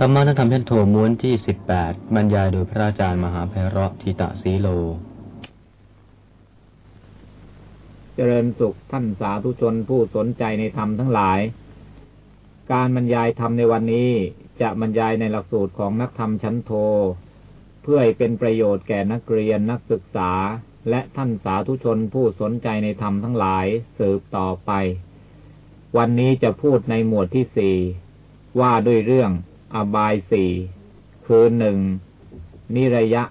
ธรรมะนธรรมเช่นโทม้วนที่สิบแปดบรรยายโดยพระอาจารย์มหาเพระทิตะสีโล เจริญสุขท่านสาธุชนผู้สนใจในธรรมทั้งหลาย การบรรยายธรรมในวันนี้จะบรรยายในหลักสูตรของนักธรรมชั้นโท เพื่อให้เป็นประโยชน์แก่นักเรียนนักศึกษา และท่านสาธุชนผู้สนใจในธรรมทั้งหลายสืบต่อไป วันนี้จะพูดในหมวดที่สี่ว่าด้วยเรื่อง อบายสี่คือหนึ่งนิระยะ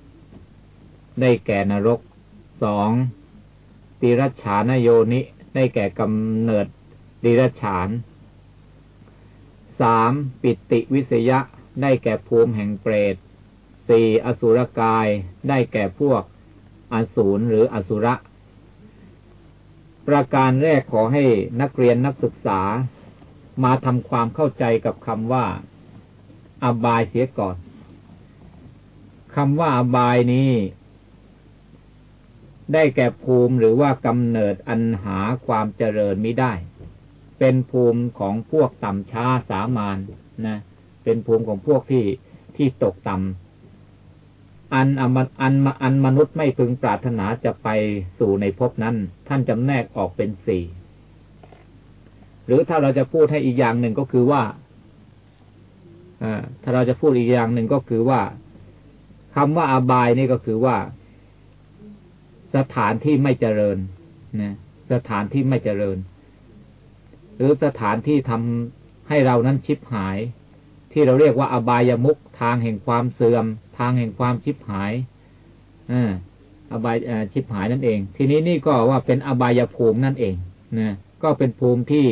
ได้แก่นรกสองติรัชานโยนิ ได้แก่กำเนิดดิรัชานสามปิติวิสยะ ได้แก่ภูมิแห่งเปรตสี่อสุรกาย ได้แก่พวกอสูรหรืออสุระ ประการแรกขอให้นักเรียนนักศึกษามาทำความเข้าใจกับคำว่า อบายเสียก่อนคำว่าอบายนี้ ได้แก่ภูมิหรือว่ากำเนิดอันหาความเจริญไม่ได้ เป็นภูมิของพวกต่ำช้าสามานนะ เป็นภูมิของพวกที่ที่ตกต่ำอันอันอันอันมนุษย์ไม่พึงปรารถนาจะไปสู่ในภพนั้น ท่านจำแนกออกเป็นสี่หรือถ้าเราจะพูดให้อีกอย่างหนึ่งก็คือว่า ถ้าเราจะพูดอีกอย่างหนึ่งก็คือว่าคำว่าอบายนี่ก็คือว่า สถานที่ไม่เจริญนะสถานที่ไม่เจริญ หรือสถานที่ทำให้เรานั้นชิบหาย ที่เราเรียกว่าอบายามุกทางแห่งความเสื่อม ทางแห่งความชิบหายออบายชิบหายนั่นเอง ทีนี้นี่ก็ว่าเป็นอบายภูมินั่นเองนะก็เป็นภูมิที่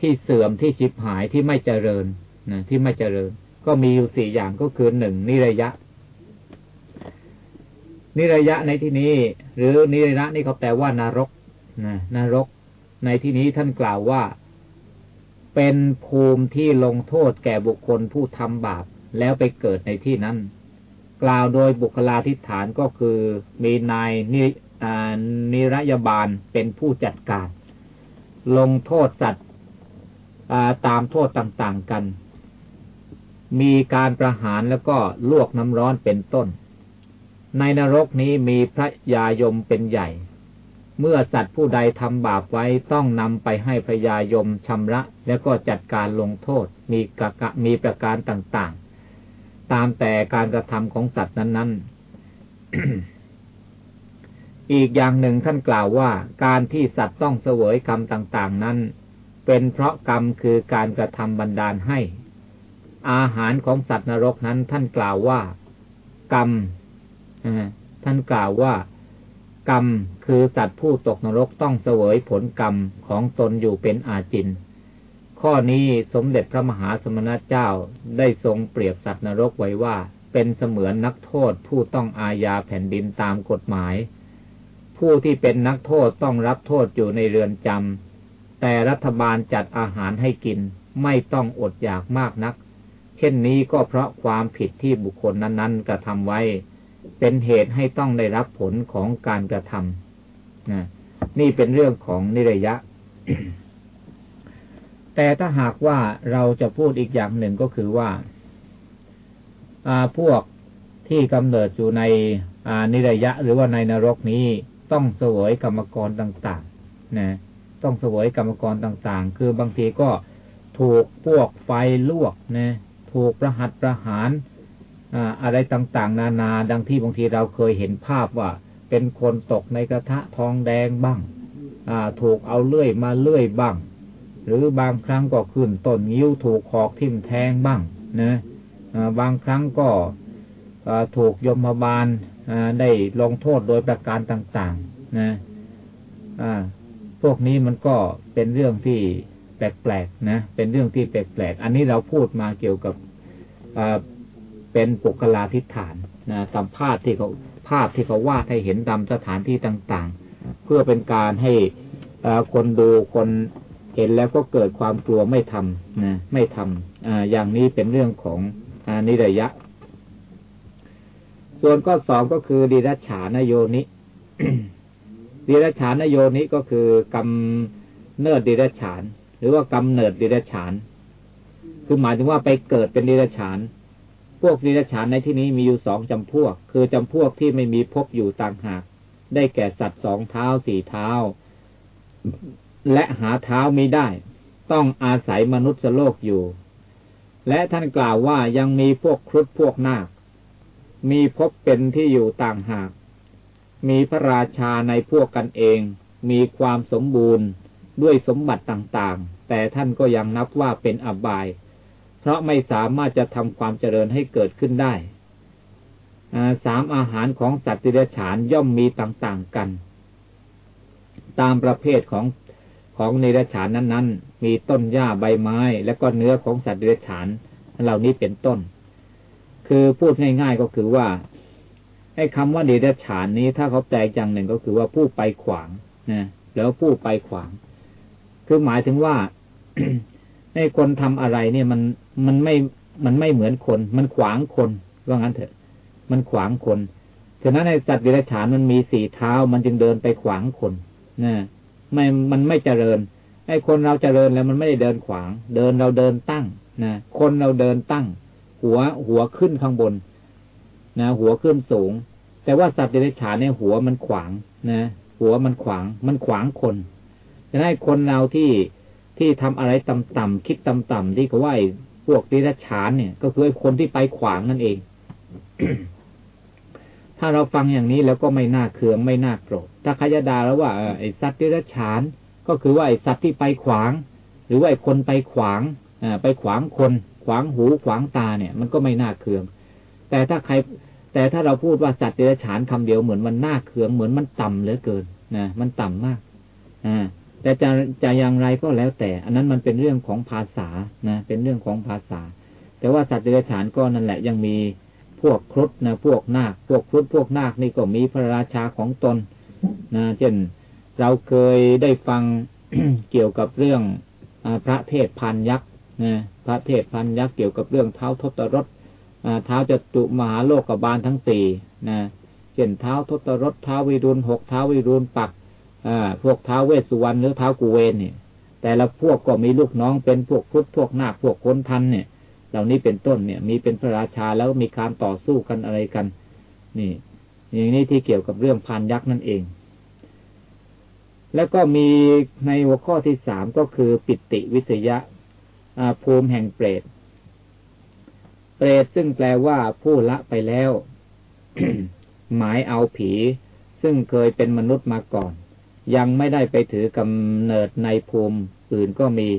ที่เสื่อมที่ชิบหายที่ไม่เจริญ นะที่ไม่เจริญ ก็มีอยู่สี่อย่างก็คือหนึ่งนิระยะ นิระยะในที่นี้ หรือนิระยะนี่เขาแปลว่านรกนะนรก ในที่นี้ท่านกล่าวว่า เป็นภูมิที่ลงโทษแก่บุคคลผู้ทำบาปแล้วไปเกิดในที่นั้น กล่าวโดยบุคลาธิฐานก็คือมีนายนินิรยาบาลเป็นผู้จัดการ ลงโทษสัตว์ตามโทษต่าง ๆ กัน มีการประหารแล้วก็ลวกน้ำร้อนเป็นต้น ในนรกนี้มีพระยายมเป็นใหญ่ เมื่อสัตว์ผู้ใดทำบาปไว้ต้องนำไปให้พระยายมชำระ แล้วก็จัดการลงโทษมีกะกะมีประการต่างๆ ตามแต่การกระทำของสัตว์นั้น ๆอีกอย่างหนึ่งท่านกล่าวว่าการที่สัตว์ต้องเสวยกรรมต่าง ๆ นั้น เป็นเพราะกรรมคือการกระทำบันดาลให้ อาหารของสัตว์นรกนั้น ท่านกล่าวว่า กรรมท่านกล่าวว่า กรรมคือสัตว์ผู้ตกนรกต้องเสวยผลกรรมของตนอยู่เป็นอาจิน ข้อนี้สมเด็จพระมหาสมณเจ้าได้ทรงเปรียบสัตว์นรกไว้ว่า เป็นเสมือนนักโทษผู้ต้องอาญาแผ่นดินตามกฎหมาย ผู้ที่เป็นนักโทษต้องรับโทษอยู่ในเรือนจำแต่รัฐบาลจัดอาหารให้กินไม่ต้องอดอยากมากนัก เช่นนี้ก็เพราะความผิดที่บุคคลนั้น ๆ กระทำไว้ เป็นเหตุให้ต้องได้รับผลของการกระทำนะนี่เป็นเรื่องของนิระยะ แต่ถ้าหากว่าเราจะพูดอีกอย่างหนึ่งก็คือว่าพวกที่กำเนิดอยู่ในนิระยะ หรือว่าในนรกนี้ต้องเสวยกรรมกรต่างๆนะต้องเสวยกรรมกรต่างๆ คือบางทีก็ถูกพวกไฟลวกนะ ถูกประหัตประหารอะไรต่างๆ นานาดังที่บางทีเราเคยเห็นภาพว่าเป็นคนตกในกระทะทองแดงบ้างถูกเอาเลื่อยมาเลื่อยบ้าง หรือบางครั้งก็ขึ้นต้นยิ้วถูกขอกทิ่มแทงบ้างนะบางครั้งก็ถูกยมบาลได้ลงโทษโดยประการต่าง ๆ นะพวกนี้มันก็เป็นเรื่องที่ แปลกๆนะ เป็นเรื่องที่แปลกๆ อันนี้เราพูดมาเกี่ยวกับเป็นปุกลาทิฏฐานนะตามภาพที่เขาภาพที่เขาวาดให้เห็นตามสถานที่ต่างๆ เพื่อเป็นการให้คนดูคนเห็นแล้วก็เกิดความกลัวไม่ทำนะไม่ทำออย่างนี้เป็นเรื่องของอนิรยะ ส่วนข้อสองก็คือดีรัชานโยนิดีรัชานโยนิก็คือกรรมเนิดดีรัชาน หรือว่ากำเนิดดิเรกชันคือหมายถึงว่าไปเกิดเป็นดิเรกชันพวกนิรฉานในที่นี้มีอยู่สองจำพวก คือจำพวกที่ไม่มีพบอยู่ต่างหาก ได้แก่สัตว์สองเท้าสี่เท้า และหาเท้าไม่ได้ ต้องอาศัยมนุษย์โลกอยู่ และท่านกล่าวว่ายังมีพวกครุฑพวกนาค มีพบเป็นที่อยู่ต่างหาก มีพระราชาในพวกกันเอง มีความสมบูรณ์ ด้วยสมบัติต่างๆ แต่ท่านก็ยังนับว่าเป็นอบาย เพราะไม่สามารถจะทำความเจริญให้เกิดขึ้นได้สามอาหารของสัตว์ติรฉานย่อมมีต่างๆกัน ตามประเภทของของนิรฉานนั้นๆ มีต้นหญ้าใบไม้ และก็เนื้อของสัตว์ดิรฉานเหล่านี้เป็นต้น คือพูดง่ายๆก็คือว่าให้คำว่านิรฉานนี้ถ้าเขาแปลอย่างหนึ่งก็คือว่าผู้ไปขวางนะแล้วผู้ไปขวาง คือหมายถึงว่าให้คนทำอะไรเนี่ยมันมันไม่มันไม่เหมือนคน มันขวางคนว่างั้นเถอะ มันขวางคนฉะนั้นในสัตว์เดรัจฉานมันมีสี่เท้า มันจึงเดินไปขวางคนนะไม่มันไม่เจริญให้คนเราเจริญแล้วมันไม่ได้เดินขวาง เดินเราเดินตั้งนะคนเราเดินตั้ง หัวหัวขึ้นข้างบน นะ หัวขึ้นสูง แต่ว่าสัตว์เดรัจฉานเนี่ยหัวมันขวางนะหัวมันขวาง มันขวางคน ฉะนั้นคนเราที่ที่ทำอะไรต่ำๆคิดต่ำๆที่เขาว่าพวกดิรัจฉานเนี่ย ก็คือคนที่ไปขวางนั่นเอง ถ้าเราฟังอย่างนี้แล้วก็ไม่น่าเคืองไม่น่าโกรธถ้าขยดาแล้วว่าไอ้สัตว์ดิรัจฉาน ก็คือว่าไอ้สัตว์ที่ไปขวาง หรือว่าไอ้คนไปขวางอไปขวางคน ขวางหูขวางตาเนี่ย มันก็ไม่น่าเคือง แต่ถ้าใคร แต่ถ้าเราพูดว่าสัตว์ดิรัจฉานคำเดียวเหมือนมันน่าเคืองเหมือนมันต่ำเหลือเกินนะมันต่ำมากอ่า แต่จะจะอย่างไรก็แล้วแต่ อันนั้นมันเป็นเรื่องของภาษานะ เป็นเรื่องของภาษา แต่ว่าสัตว์เดรัจฉานก็นั่นแหละยังมีพวกครุฑนะ พวกนาค พวกครุฑพวกนาคนี่ก็มีพระราชาของตนนะเช่นเราเคยได้ฟังเกี่ยวกับเรื่องอพระเทศพันยักษ์นะพระเทศพันยักษ์เกี่ยวกับเรื่องเท้าทศรถเท้าจตุมหาโลกบาลทั้งสี่นะเช่นเท้าทศรถเท้าวิรุณหกเท้าวิรุณปัก อพวกเท้าเวสสุวรรณหรือเท้ากูเวนเนี่ย แต่ละพวกก็มีลูกน้องเป็นพวกพุทธพวกนาคพวกคนทันเนี่ย เหล่านี้เป็นต้นเนี่ย มีเป็นพระราชาแล้วมีการต่อสู้กันอะไรกัน นี่ อย่างนี้ที่เกี่ยวกับเรื่องพันยักษ์นั่นเอง แล้วก็มีในหัวข้อที่สามก็คือปิติวิทยะภูมิแห่งเปรต เปรตซึ่งแปลว่าผู้ละไปแล้ว หมายเอาผี ซึ่งเคยเป็นมนุษย์มาก่อน ยังไม่ได้ไปถือกำเนิดในภูมิอื่นก็มี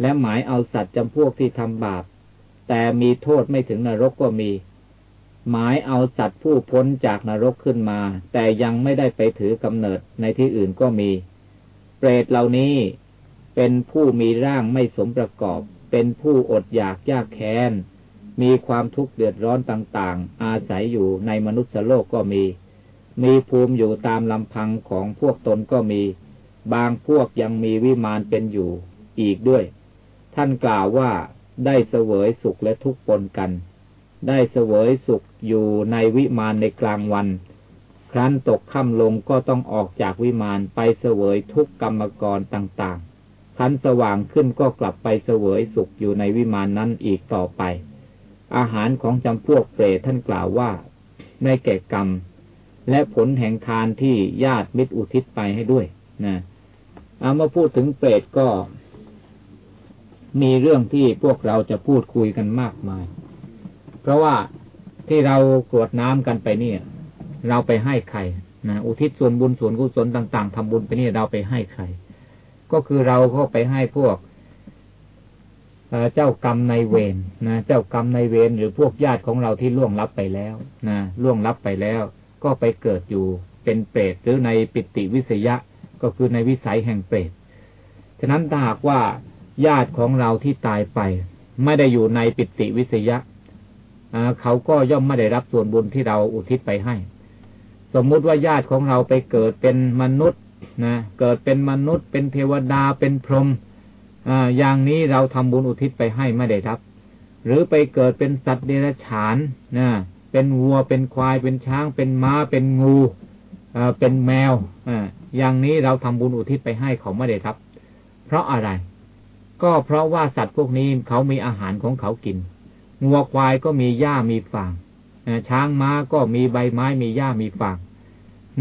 และหมายเอาสัตว์จำพวกที่ทำบาป แต่มีโทษไม่ถึงนรกก็มี หมายเอาสัตว์ผู้พ้นจากนรกขึ้นมา แต่ยังไม่ได้ไปถือกำเนิดในที่อื่นก็มี เปรตเหล่านี้เป็นผู้มีร่างไม่สมประกอบ เป็นผู้อดอยากยากแค้น มีความทุกข์เดือดร้อนต่าง ๆ อาศัยอยู่ในมนุษย์โลกก็มี มีภูมิอยู่ตามลำพังของพวกตนก็มี บางพวกยังมีวิมานเป็นอยู่อีกด้วย ท่านกล่าวว่าได้เสวยสุขและทุกข์ปนกัน ได้เสวยสุขอยู่ในวิมานในกลางวัน ครั้นตกค่ำลงก็ต้องออกจากวิมานไปเสวยทุกกรรมกรต่างๆ ครั้นสว่างขึ้นก็กลับไปเสวยสุขอยู่ในวิมานนั้นอีกต่อไป อาหารของจำพวกเปรตท่านกล่าวว่า ได้แก่กรรม และผลแห่งทานที่ญาติมิตรอุทิศไปให้ด้วยนะเอามาพูดถึงเปรตก็ มีเรื่องที่พวกเราจะพูดคุยกันมากมาย เพราะว่าที่เรากรวดน้ำกันไปเนี่ย เราไปให้ใครนะอุทิศส่วนบุญส่วนกุศลต่าง ๆทำบุญไปนี่เราไปให้ใคร ก็คือเราก็ไปให้พวกเจ้ากรรมในเวรนะเจ้ากรรมในเวรหรือพวกญาติของเราที่ล่วงลับไปแล้วนะล่วงลับไปแล้ว ก็ไปเกิดอยู่เป็นเปรตหรือในปิติวิสยะก็คือในวิสัยแห่งเปรต ฉะนั้นถ้าหากว่าญาติของเราที่ตายไป ไม่ได้อยู่ในปิติวิสยะเขาก็ย่อมไม่ได้รับส่วนบุญที่เราอุทิศไปให้ สมมุติว่าญาติของเราไปเกิดเป็นมนุษย์นะเกิดเป็นมนุษย์ เป็นเทวดาเป็นพรหมอย่างนี้เราทำบุญอุทิศไปให้ไม่ได้รับ หรือไปเกิดเป็นสัตว์เดรัจฉานนะ เป็นวัวเป็นควายเป็นช้าง เป็นม้าเป็นงูเป็นแมวออย่างนี้เราทำบุญอุทิศไปให้เขาไม่ได้ครับ เพราะอะไร ก็เพราะว่าสัตว์พวกนี้เขามีอาหารของเขากินงัวควายก็มีหญ้ามีฟางช้างม้าก็มีใบไม้มีหญ้ามีฟาง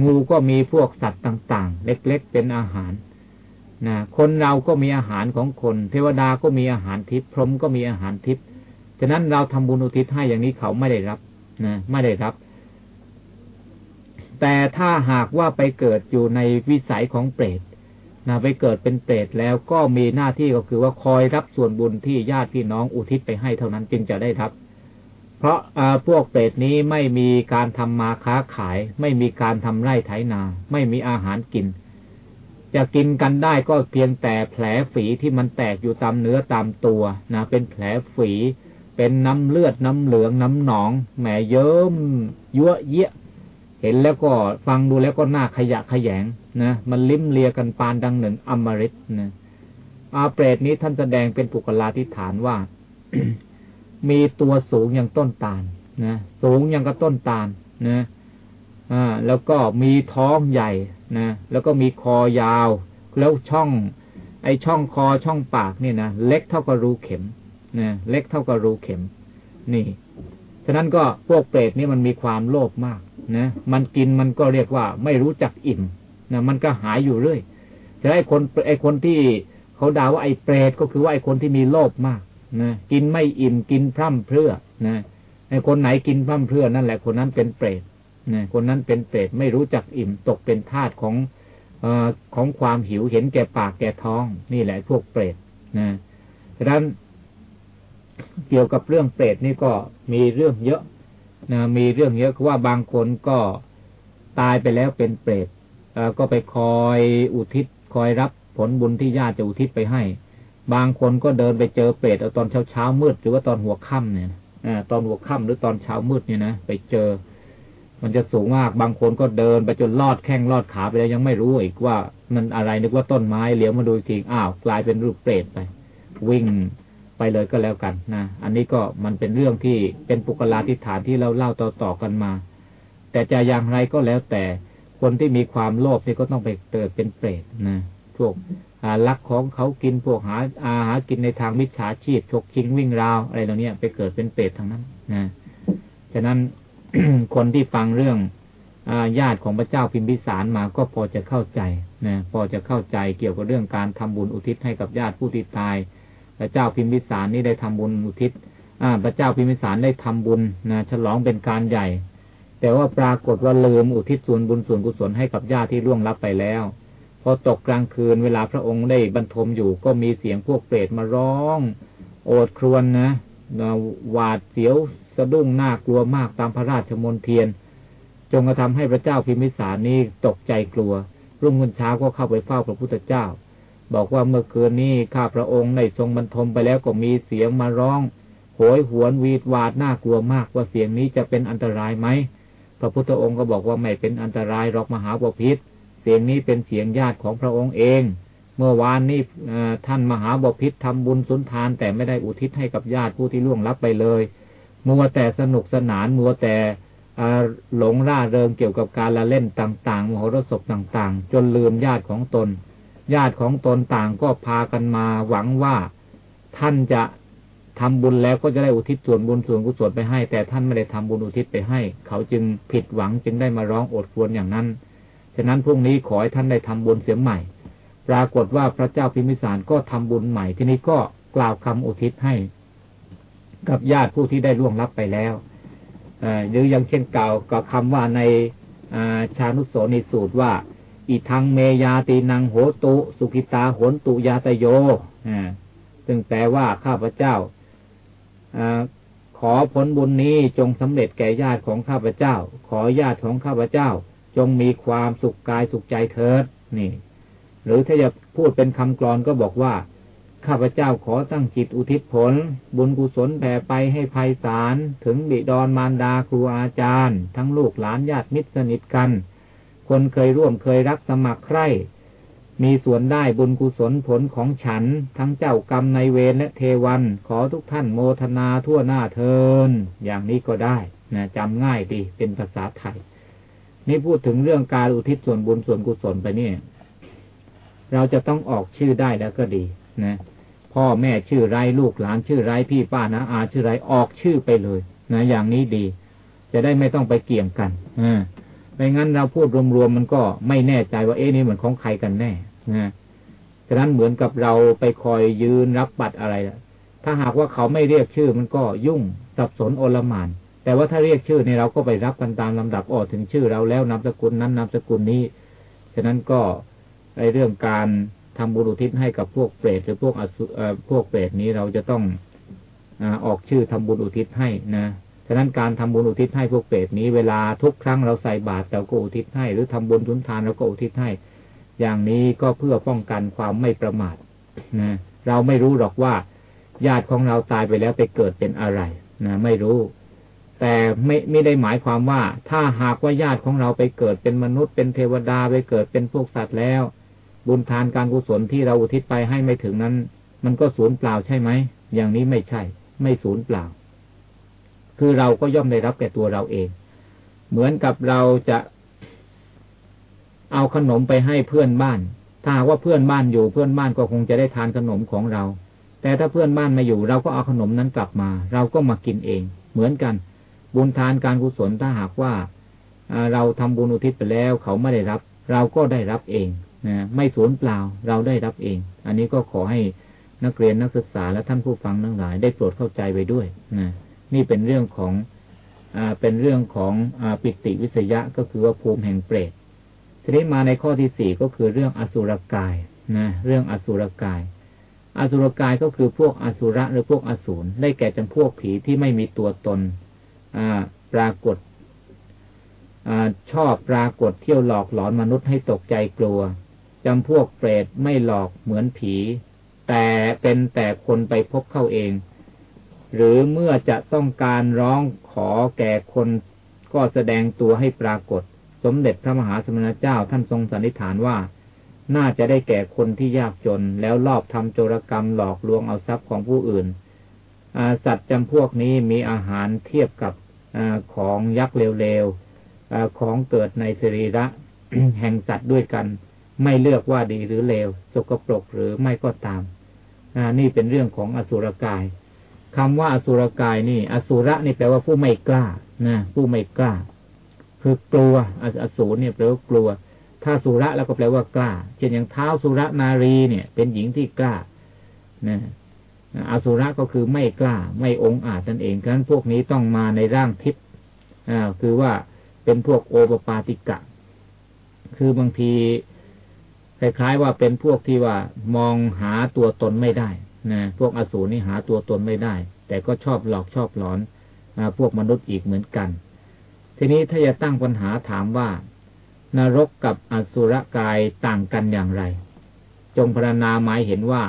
งูก็มีพวกสัตว์ต่างๆ เล็กๆเป็นอาหารนะคนเราก็มีอาหารของคน เทวดาก็มีอาหารทิพย์พรหมก็มีอาหารทิพย์ฉะนั้นเราทำบุญอุทิศให้อย่างนี้เขาไม่ได้รับ นะไม่ได้รับ แต่ถ้าหากว่าไปเกิดอยู่ในวิสัยของเปรตนะไปเกิดเป็นเปรตแล้วก็มีหน้าที่ก็คือว่าคอยรับส่วนบุญที่ญาติพี่น้องอุทิศไปให้เท่านั้นจึงจะได้รับ เพราะพวกเปรตนี้ไม่มีการทำมาค้าขาย ไม่มีการทำไร่ไถนา ไม่มีอาหารกิน จะกินกันได้ก็เพียงแต่แผลฝีที่มันแตกอยู่ตามเนื้อตามตัวนะเป็นแผลฝี เป็นน้ำเลือดน้ำเหลืองน้ำหนองแหมเยิ้มยั่วเยะเห็นแล้วก็ฟังดูแล้วก็น่าขยะขยงนะมันลิ้มเลียกันปานดังหนึ่งอมฤตนะอาเปรตนี้ท่านแสดงเป็นปุกลาธิฐานว่า มีตัวสูงอย่างต้นตาลนะสูงอย่างกับต้นตาลนะอ่าแล้วก็มีท้องใหญ่นะแล้วก็มีคอยาว แล้วช่อง ไอช่องคอช่องปากนี่นะเล็กเท่ากับรูเข็ม นะเล็กเท่ากับรูเข็ม นี่ ฉะนั้นก็พวกเปรตนี่มันมีความโลภมากนะมันกินมันก็เรียกว่าไม่รู้จักอิ่มนะมันก็หายอยู่เรื่อยจะไอ้คนไอ้คนที่เขาด่าว่าไอ้เปรตก็คือว่าไอ้คนที่มีโลภมากนะกินไม่อิ่มกินพร่ำเพรื่อนะไอ้คนไหนกินพร่ำเพรื่อนั่นแหละคนนั้นเป็นเปรตนะคนนั้นเป็นเปรตไม่รู้จักอิ่มตกเป็นทาสของอของความหิวเห็นแก่ปากแก่ท้อง นี่แหละพวกเปรตนะฉะนั้น เกี่ยวกับเรื่องเปรตนี่ก็มีเรื่องเยอะนะมีเรื่องเยอะคือว่าบางคนก็ตายไปแล้วเป็นเปรตก็ไปคอยอุทิศคอยรับผลบุญที่ญาติจะอุทิศไปให้ บางคนก็เดินไปเจอเปรตเอาตอนเช้าเช้ามืด หรือว่าตอนหัวค่ำเนี่ยอตอนหัวค่ำหรือตอนเช้ามืดเนี่ยนะไปเจอ มันจะสูงมากบางคนก็เดินไปจนลอดแข้งลอดขาไปแล้วยังไม่รู้อีกว่ามันอะไรนึกว่าต้นไม้เหลียวมาดูทีอ้าวกลายเป็นรูปเปรตไป วิ่ง ไปเลยก็แล้วกันนะ อันนี้ก็มันเป็นเรื่องที่เป็นปุกลาธิฐานที่เราเล่าต่อๆกันมา แต่จะอย่างไรก็แล้วแต่คนที่มีความโลภนี่ก็ต้องไปเกิดเป็นเปรตนะ พวกลักของเขากินพวกหาอาหากินในทางมิจฉาชีพฉกชิงวิ่งราวอะไรเหล่านี้ไปเกิดเป็นเปรตทั้งนั้นนะฉะนั้นคนที่ฟังเรื่องญาติของพระเจ้าพิมพิสารมาก็พอจะเข้าใจนะพอจะเข้าใจเกี่ยวกับเรื่องการทำบุญอุทิศให้กับญาติผู้ที่ตาย พระเจ้าพิมพิสารนี่ได้ทำบุญอุทิศพระเจ้าพิมพิสารได้ทำบุญนะฉลองเป็นการใหญ่ แต่ว่าปรากฏว่าลืมอุทิศส่วนบุญส่วนกุศลให้กับญาติที่ล่วงลับไปแล้วพอตกกลางคืนเวลาพระองค์ได้บรรทมอยู่ก็มีเสียงพวกเปรตมาร้อง โอดครวญนะหวาดเสียวสะดุ้งน่ากลัวมากตามพระราชมนเทียน จงกระทำให้พระเจ้าพิมพิสารนี้ตกใจกลัว รุ่งขึ้นเช้าก็เข้าไปเฝ้าพระพุทธเจ้า บอกว่าเมื่อคืนนี้ข้าพระองค์ได้ทรงบรรทมไปแล้วก็มีเสียงมาร้องโหยหวนวีดวาดน่ากลัวมากว่าเสียงนี้จะเป็นอันตรายไหมพระพุทธองค์ก็บอกว่าไม่เป็นอันตรายหรอกมหาบพิษเสียงนี้เป็นเสียงญาติของพระองค์เอง เมื่อวานนี้ท่านมหาบพิษทำบุญสุนทาน แต่ไม่ได้อุทิศให้กับญาติผู้ที่ล่วงลับไปเลยมัวแต่สนุกสนานมัวแต่หลงร่าเริงเกี่ยวกับการละเล่นต่าง ๆ มโหรสพต่าง ๆ จนลืมญาติของตน ญาติของตนต่างก็พากันมาหวังว่าท่านจะทำบุญแล้วก็จะได้อุทิศส่วนบุญส่วนกุศลไปให้ แต่ท่านไม่ได้ทำบุญอุทิศไปให้ เขาจึงผิดหวังจึงได้มาร้องอดควรอย่างนั้น ฉะนั้นพรุ่งนี้ขอให้ท่านได้ทำบุญเสียใหม่ ปรากฏว่าพระเจ้าพิมิสารก็ทำบุญใหม่ ที่นี้ก็กล่าวคำอุทิศให้ กับญาติผู้ที่ได้ล่วงลับไปแล้วหรือยังเช่นกล่าวกับคำว่าในชานุโสนิสูตรว่า อิทังเมยาตีนังโหตุ สุขิตาโหนตุยาตโยซึ่งแปลว่าข้าพเจ้าอขอผลบุญนี้จงสำเร็จแก่ญาติของข้าพเจ้า ขอญาติของข้าพเจ้า จงมีความสุขกายสุขใจเถิด นี่ หรือถ้าจะพูดเป็นคำกรอนก็บอกว่า ข้าพเจ้าขอตั้งจิตอุทิศผล บุญกุศลแผ่ไปให้ภัยสาร ถึงบิดอนมารดาครูอาจารย์ ทั้งลูกหลานญาติมิตรสนิทกัน คนเคยร่วมเคยรักสมัครใคร่ มีส่วนได้บุญกุศลผลของฉัน ทั้งเจ้ากรรมในเวรและเทวัน ขอทุกท่านโมทนาทั่วหน้าเทิน อย่างนี้ก็ได้นะจำง่ายดีเป็นภาษาไทย นี่พูดถึงเรื่องการอุทิศส่วนบุญส่วนกุศลไปนี่เราจะต้องออกชื่อได้แล้วก็ดีนะพ่อแม่ชื่อไรลูกหลานชื่อไรพี่ป้านะอาชื่อไรออกชื่อไปเลย นะ อย่างนี้ดี จะได้ไม่ต้องไปเกี่ยงกันอ่า ไม่งั้นเราพูดรวมๆมันก็ไม่แน่ใจว่าเอ๊ะนี่เหมือนของใครกันแน่นะฉะนั้นเหมือนกับเราไปคอยยืนรับบัตรอะไรถ้าหากว่าเขาไม่เรียกชื่อมันก็ยุ่งสับสนโอลมาน แต่ว่าถ้าเรียกชื่อในเราก็ไปรับกันตามลำดับออถึงชื่อเราแล้วนามสกุลนั้นนามสกุลนี้ ฉะนั้นก็ในเรื่องการทำบุรุทิศให้กับพวกเปรตหรือพวกอสุพวกเปรตนี้เราจะต้องออกชื่อทำบุญอุทิศให้นะ ฉะนั้นการทำบุญอุทิศให้พวกเปรตนี้เวลาทุกครั้งเราใส่บาตรเราก็อุทิศให้ หรือทำบุญทุนทานเราก็อุทิศให้ อย่างนี้ก็เพื่อป้องกันความไม่ประมาทนะเราไม่รู้หรอกว่า ญาติของเราตายไปแล้วไปเกิดเป็นอะไรนะไม่รู้ แต่ไม่ไม่ได้หมายความว่า ถ้าหากว่าญาติของเราไปเกิดเป็นมนุษย์เป็นเทวดาไปเกิดเป็นพวกสัตว์แล้ว บุญทานการกุศลที่เราอุทิศไปให้ไม่ถึงนั้น มันก็สูญเปล่าใช่ไหมอย่างนี้ไม่ใช่ ไม่สูญเปล่า คือเราก็ย่อมได้รับแก่ตัวเราเอง เหมือนกับเราจะเอาขนมไปให้เพื่อนบ้าน ถ้าว่าเพื่อนบ้านอยู่เพื่อนบ้านก็คงจะได้ทานขนมของเรา แต่ถ้าเพื่อนบ้านมาอยู่เราก็เอาขนมนั้นกลับมา เราก็มากินเอง เหมือนกัน บุญทานการกุศลถ้าหากว่าเราทำบุญอุทิศไปแล้ว เขาไม่ได้รับ เราก็ได้รับเองนะไม่สูญเปล่าเราได้รับเอง อันนี้ก็ขอให้นักเรียนนักศึกษาและท่านผู้ฟังทั้งหลาย ได้โปรดเข้าใจไปด้วยนะ นี่เป็นเรื่องของอเป็นเรื่องของอปิติวิสยะก็คือว่าภูมิแห่งเปรตทีนี้มาในข้อที่สี่ก็คือเรื่องอสุรกายนะเรื่องอสุรกาย อสุรกายก็คือพวกอสุระหรือพวกอสูรได้แก่จำพวกผีที่ไม่มีตัวตนปรากฏอชอบปรากฏเที่ยวหลอกหลอนมนุษย์ให้ตกใจกลัวจำพวกเปรตไม่หลอกเหมือนผี แต่เป็นแต่คนไปพบเข้าเอง หรือเมื่อจะต้องการร้องขอแก่คนก็แสดงตัวให้ปรากฏ สมเด็จพระมหาสมณเจ้าท่านทรงสันนิษฐานว่า น่าจะได้แก่คนที่ยากจน แล้วลอบทำโจรกรรมหลอกลวงเอาทรัพย์ของผู้อื่น สัตว์จำพวกนี้มีอาหารเทียบกับอของยักษ์เร็วๆของเกิดในสรีระแห่งสัตว์ด้วยกัน ไม่เลือกว่าดีหรือเลว สกปรกหรือไม่ก็ตามนี่เป็นเรื่องของอสุรกาย คำว่าอสุรกายนี่ อสุระนี่แปลว่าผู้ไม่กล้านะผู้ไม่กล้า คือกลัวอสูรเนี่ยแปลว่ากลัว ถ้าสุระแล้วก็แปลว่ากล้า เช่นอย่างเท้าสุระนารีเนี่ย เป็นหญิงที่กล้านะอสุระก็คือไม่กล้า ไม่องอาจนั่นเองฉะนั้นพวกนี้ต้องมาในร่างทิพย์อ่าคือว่าเป็นพวกโอปปาติกะ คือบางทีคล้ายๆว่าเป็นพวกที่ว่ามองหาตัวตนไม่ได้ นะพวกอสูรนี่หาตัวตนไม่ได้ แต่ก็ชอบหลอกชอบหลอนอพวกมนุษย์อีกเหมือนกัน ทีนี้ถ้าจะตั้งปัญหาถามว่า นรกกับอสุรกายต่างกันอย่างไร จงพรรณนาหมายเห็นว่า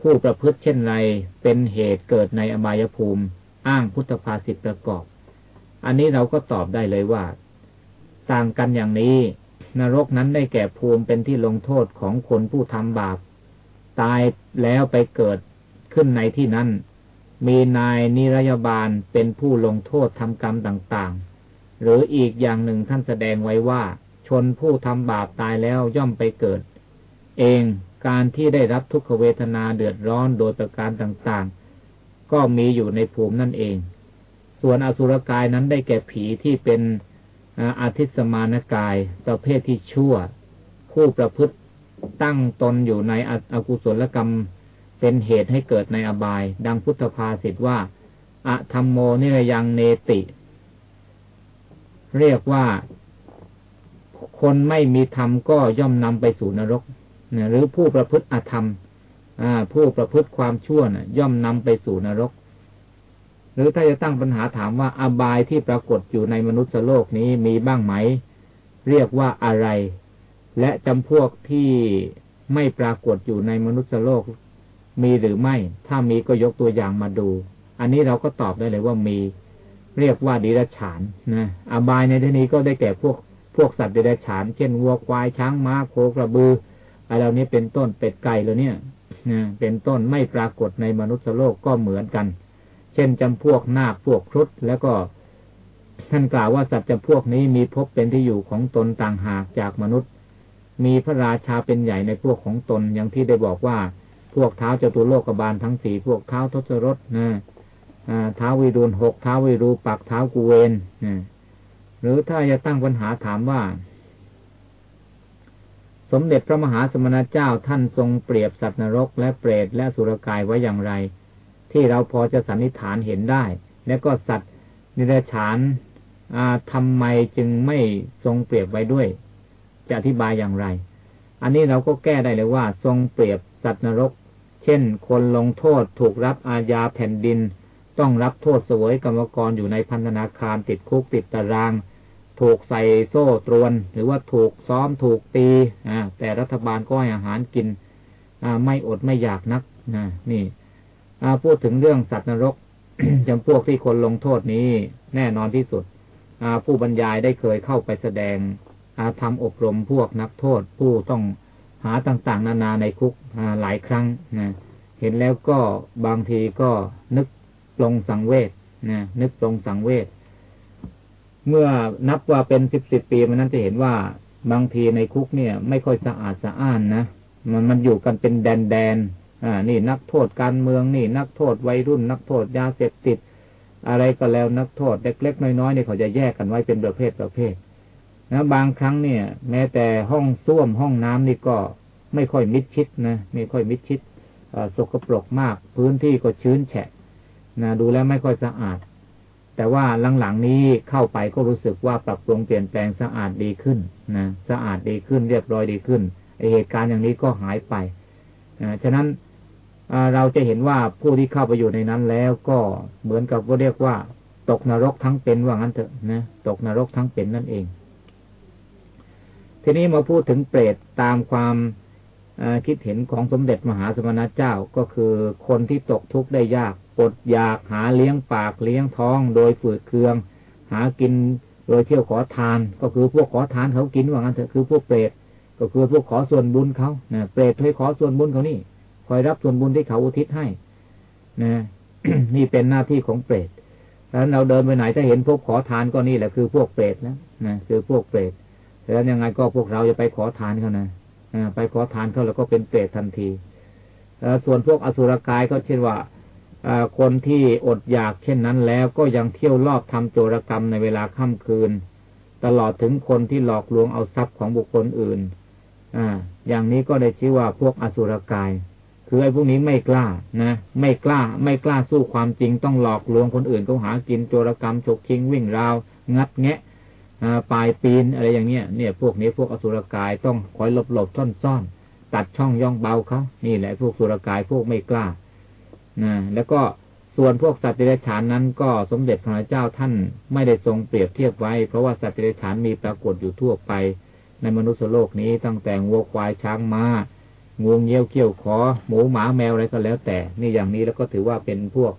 ผู้ประพฤติเช่นไรเป็นเหตุเกิดในอบายภูมิ อ้างพุทธภาษิตประกอบ อันนี้เราก็ตอบได้เลยว่า ต่างกันอย่างนี้ นรกนั้นได้แก่ภูมิเป็นที่ลงโทษของคนผู้ทำบาป ตายแล้วไปเกิดขึ้นในที่นั้น มีนายนิรยาบาลเป็นผู้ลงโทษทำกรรมต่างๆ หรืออีกอย่างหนึ่งท่านแสดงไว้ว่า ชนผู้ทำบาปตายแล้วย่อมไปเกิด เองการที่ได้รับทุกขเวทนาเดือดร้อนโดยประการต่างๆ ก็มีอยู่ในภูมินั่นเอง ส่วนอสุรกายนั้นได้แก่ผีที่เป็นอาทิสมานกายประเภทที่ชั่วผู้ประพฤติ ตั้งตนอยู่ในอกุศลกรรม เป็นเหตุให้เกิดในอบาย ดังพุทธภาษิตว่าอะธรรมโมนิรยังเนติ เรียกว่าคนไม่มีธรรมก็ย่อมนำไปสู่นรกนะหรือผู้ประพฤติอธรรมผู้ประพฤติความชั่วนะย่อมนำไปสู่นรก หรือถ้าจะตั้งปัญหาถามว่าอบายที่ปรากฏอยู่ในมนุษย์โลกนี้มีบ้างไหม เรียกว่าอะไร และจำพวกที่ไม่ปรากฏอยู่ในมนุษย์โลก มีหรือไม่ ถ้ามีก็ยกตัวอย่างมาดู อันนี้เราก็ตอบได้เลยว่ามี เรียกว่าดีรฉานนะอบายในที่นี้ก็ได้แก่พวกพวกสัตว์เดรัจฉาน เช่นวัวควายช้างม้าโคกระบืออะไรเหล่านี้เป็นต้นเป็ดไก่เหล่านี้นะเป็นต้นไม่ปรากฏในมนุษย์โลกก็เหมือนกัน เช่นจำพวกนาคพวกครุฑแล้วก็ท่านกล่าวว่าสัตว์จำพวกนี้มีพบเป็นที่อยู่ของตนต่างหากจากมนุษย์ มีพระราชาเป็นใหญ่ในพวกของตนอย่างที่ได้บอกว่า พวกเท้าจตุโลกบาลทั้งสี่พวกเท้าทศรถนะเท้าวิรุณหกเท้าวิรูปักเท้ากูเวนนะหรือถ้าจะตั้งปัญหาถามว่า สมเด็จพระมหาสมณเจ้าท่านทรงเปรียบสัตว์นรกและเปรตและสุรกายไว้อย่างไร ที่เราพอจะสันนิษฐานเห็นได้ และก็สัตว์นิรชานทำไมจึงไม่ทรงเปรียบไว้ด้วย จะอธิบายอย่างไร อันนี้เราก็แก้ได้เลยว่า ทรงเปรียบสัตว์นรก เช่น คนลงโทษถูกรับอาญาแผ่นดิน ต้องรับโทษสวยกรรมกรอยู่ในพันธนาคารติดคุกติดตาราง ถูกใส่โซ่ตรวน หรือว่าถูกซ้อมถูกตีแต่รัฐบาลก็ให้อาหารกินไม่อดไม่อยากนักน,นี่พูดถึงเรื่องสัตว์นรกจำพวกที่คนลงโทษนี้แน่นอนที่สุดผู้บรรยายได้เคยเข้าไปแสดง ทำอบรมพวกนักโทษผู้ต้องหาต่างๆ นานาในคุกหลายครั้งนะเห็นแล้วก็บางทีก็นึกปลงสังเวชนะนึกปลงสังเวชเมื่อนับว่าเป็นสิบสิบปีมันนั้นจะเห็นว่าบางทีในคุกเนี่ย ไม่ค่อยสะอาดสะอ้านนะมันมันอยู่กันเป็นแดนแดนอ่า นี่นักโทษการเมืองนี่นักโทษวัยรุ่น นักโทษยาเสพติด อะไรก็แล้วนักโทษเล็กๆน้อยๆเนี่ยเขาจะแยกกันไว้เป็นประเภทประเภท นะบางครั้งเนี่ย แม้แต่ห้องส้วมห้องน้ำนี่ก็ไม่ค่อยมิดชิดนะไม่ค่อยมิดชิดสกปรกมาก พื้นที่ก็ชื้นแฉะนะดูแลไม่ค่อยสะอาด แต่ว่าหลังๆนี้เข้าไปก็รู้สึกว่าปรับปรุงเปลี่ยนแปลงสะอาดดีขึ้นนะสะอาดดีขึ้นเรียบร้อยดีขึ้นเหตุการณ์อย่างนี้ก็หายไปฉะนั้นเราจะเห็นว่าผู้ที่เข้าไปอยู่ในนั้นแล้วก็เหมือนกับว่าเรียกว่า ตกนรกทั้งเป็นว่างั้นเถอะนะตกนรกทั้งเป็นนั่นเอง ทีนี้มาพูดถึงเปรตตามความคิดเห็นของสมเด็จมหาสมณเจ้าก็คือคนที่ตกทุกข์ได้ยากอดอยากหาเลี้ยงปากเลี้ยงท้อง โดยฝืดเคือง หากินโดยเที่ยวขอทาน ก็คือพวกขอทานเขากินว่างั้นเถอะคือพวกเปรตก็คือพวกขอส่วนบุญเขานะเปรตเคยขอส่วนบุญเขานี่คอยรับส่วนบุญที่เขาอุทิศให้นะนี่เป็นหน้าที่ของเปรตแล้วเราเดินไปไหนถ้าเห็นพวกขอทานก็นี่แหละคือพวกเปรตนะนะคือพวกเปรต แล้วยังไงก็พวกเราจะไปขอทานเขานะไปขอทานเขาแล้วก็เป็นเปรตทันทีส่วนพวกอสุรกายก็เช่นว่าคนที่อดอยากเช่นนั้นแล้วก็ยังเที่ยวรอบทำโจรกรรมในเวลาค่ำคืน ตลอดถึงคนที่หลอกลวงเอาทรัพย์ของบุคคลอื่นออย่างนี้ก็ได้ชื่อว่าพวกอสุรกาย คือไอ้พวกนี้ไม่กล้านะไม่กล้า ไม่กล้าสู้ความจริงต้องหลอกลวงคนอื่นเขาหากินโจรกรรมฉกชิงวิ่งราว งัดแงะ ปลายปีนอะไรอย่างเนี้ยเนี่ย พวกนี้พวกอสุรกายต้องคอยหลบหลบซ่อนซ่อนตัดช่องย่องเบาเขานี่แหละพวกสุรกายพวกไม่กล้านะแล้วก็ส่วนพวกสัตว์เดรัจฉานนั้นก็สมเด็จพระเจ้าท่านไม่ได้ทรงเปรียบเทียบไว้ เพราะว่าสัตว์เดรัจฉานมีปรากฏอยู่ทั่วไป ในมนุษย์โลกนี้ตั้งแต่วัวควายช้างมา้างูเงี้ยวเขี้ยวขอ หมูหมาแมวอะไรก็แล้วแต่ นี่อย่างนี้แล้วก็ถือว่าเป็นพวก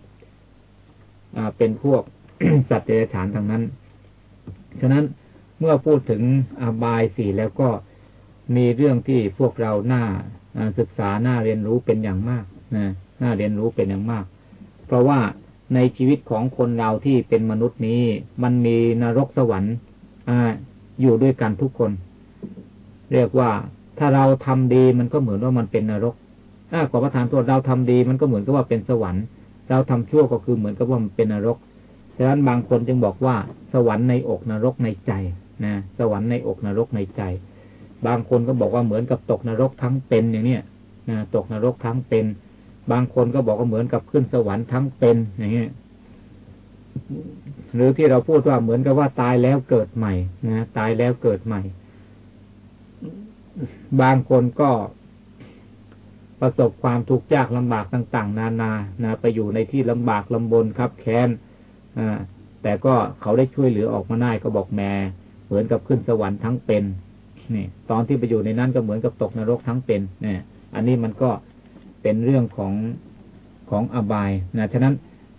อ่าเป็นพวกสัตว์เดรัจฉานทางนั้น ฉะนั้นเมื่อพูดถึงอบายสี่แล้วก็มีเรื่องที่พวกเราหน้าศึกษาหน้าเรียนรู้เป็นอย่างมากนะน่าเรียนรู้เป็นอย่างมาก เพราะว่าในชีวิตของคนเราที่เป็นมนุษย์นี้ มันมีนรกสวรรค์ออยู่ด้วยกันทุกคน เรียกว่าถ้าเราทำดีมันก็เหมือนว่ามันเป็นนรกถ้าขอประทานโทษเราทำดีมันก็เหมือนกับว่าเป็นสวรรค์ เราทำชั่วก็คือเหมือนกับว่ามันเป็นนรก ฉะนั้นบางคนจึงบอกว่า สวรรค์ในอกนรกในใจนะสวรรค์ในอกนรกในใจ บางคนก็บอกว่าเหมือนกับตกนรกทั้งเป็นอย่างเนี้ยนะตกนรกทั้งเป็น บางคนก็บอกว่าเหมือนกับขึ้นสวรรค์ทั้งเป็นอย่างเงี้ยหรือที่เราพูดว่าเหมือนกับว่าตายแล้วเกิดใหม่นะตายแล้วเกิดใหม่ บางคนก็ประสบความทุกข์ยากลำบากต่าง ๆ นานานะไปอยู่ในที่ลำบากลำบนครับแค้น แต่ก็เขาได้ช่วยเหลือออกมาได้ก็บอกแม่เหมือนกับขึ้นสวรรค์ทั้งเป็นนี่ตอนที่ไปอยู่ในนั้นก็เหมือนกับตกนรกทั้งเป็นนี่อันนี้มันก็เป็นเรื่องของของอบายนะฉะนั้น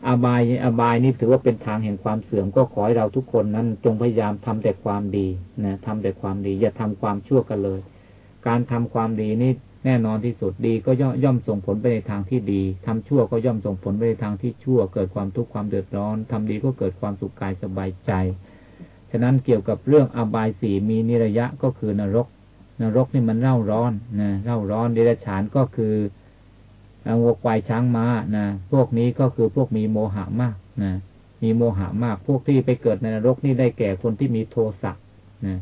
อบายอบายนี่ถือว่าเป็นทางแห่งความเสื่อมก็ขอให้เราทุกคนนั้นจงพยายามทำแต่ความดีนะทำแต่ความดี อย่าทำความชั่วกันเลย การทำความดีนี่ แน่นอนที่สุดดีก็ย่อมส่งผลไปในทางที่ดีทำชั่วก็ย่อมส่งผลไปในทางที่ชั่ว เกิดความทุกข์ความเดือดร้อนทำดีก็เกิดความสุขกายสบายใจ ฉะนั้นเกี่ยวกับเรื่องอบายสีมีนิระยะก็คือนรก นรกนี่มันเร่าร้อนนะเร่าร้อนเดรัจฉานก็คือวัวควายช้างม้านะพวกนี้ก็คือพวกมีโมหะมากนะมีโมหะมาก พวกที่ไปเกิดในนรกนี่ได้แก่คนที่มีโทสะนะ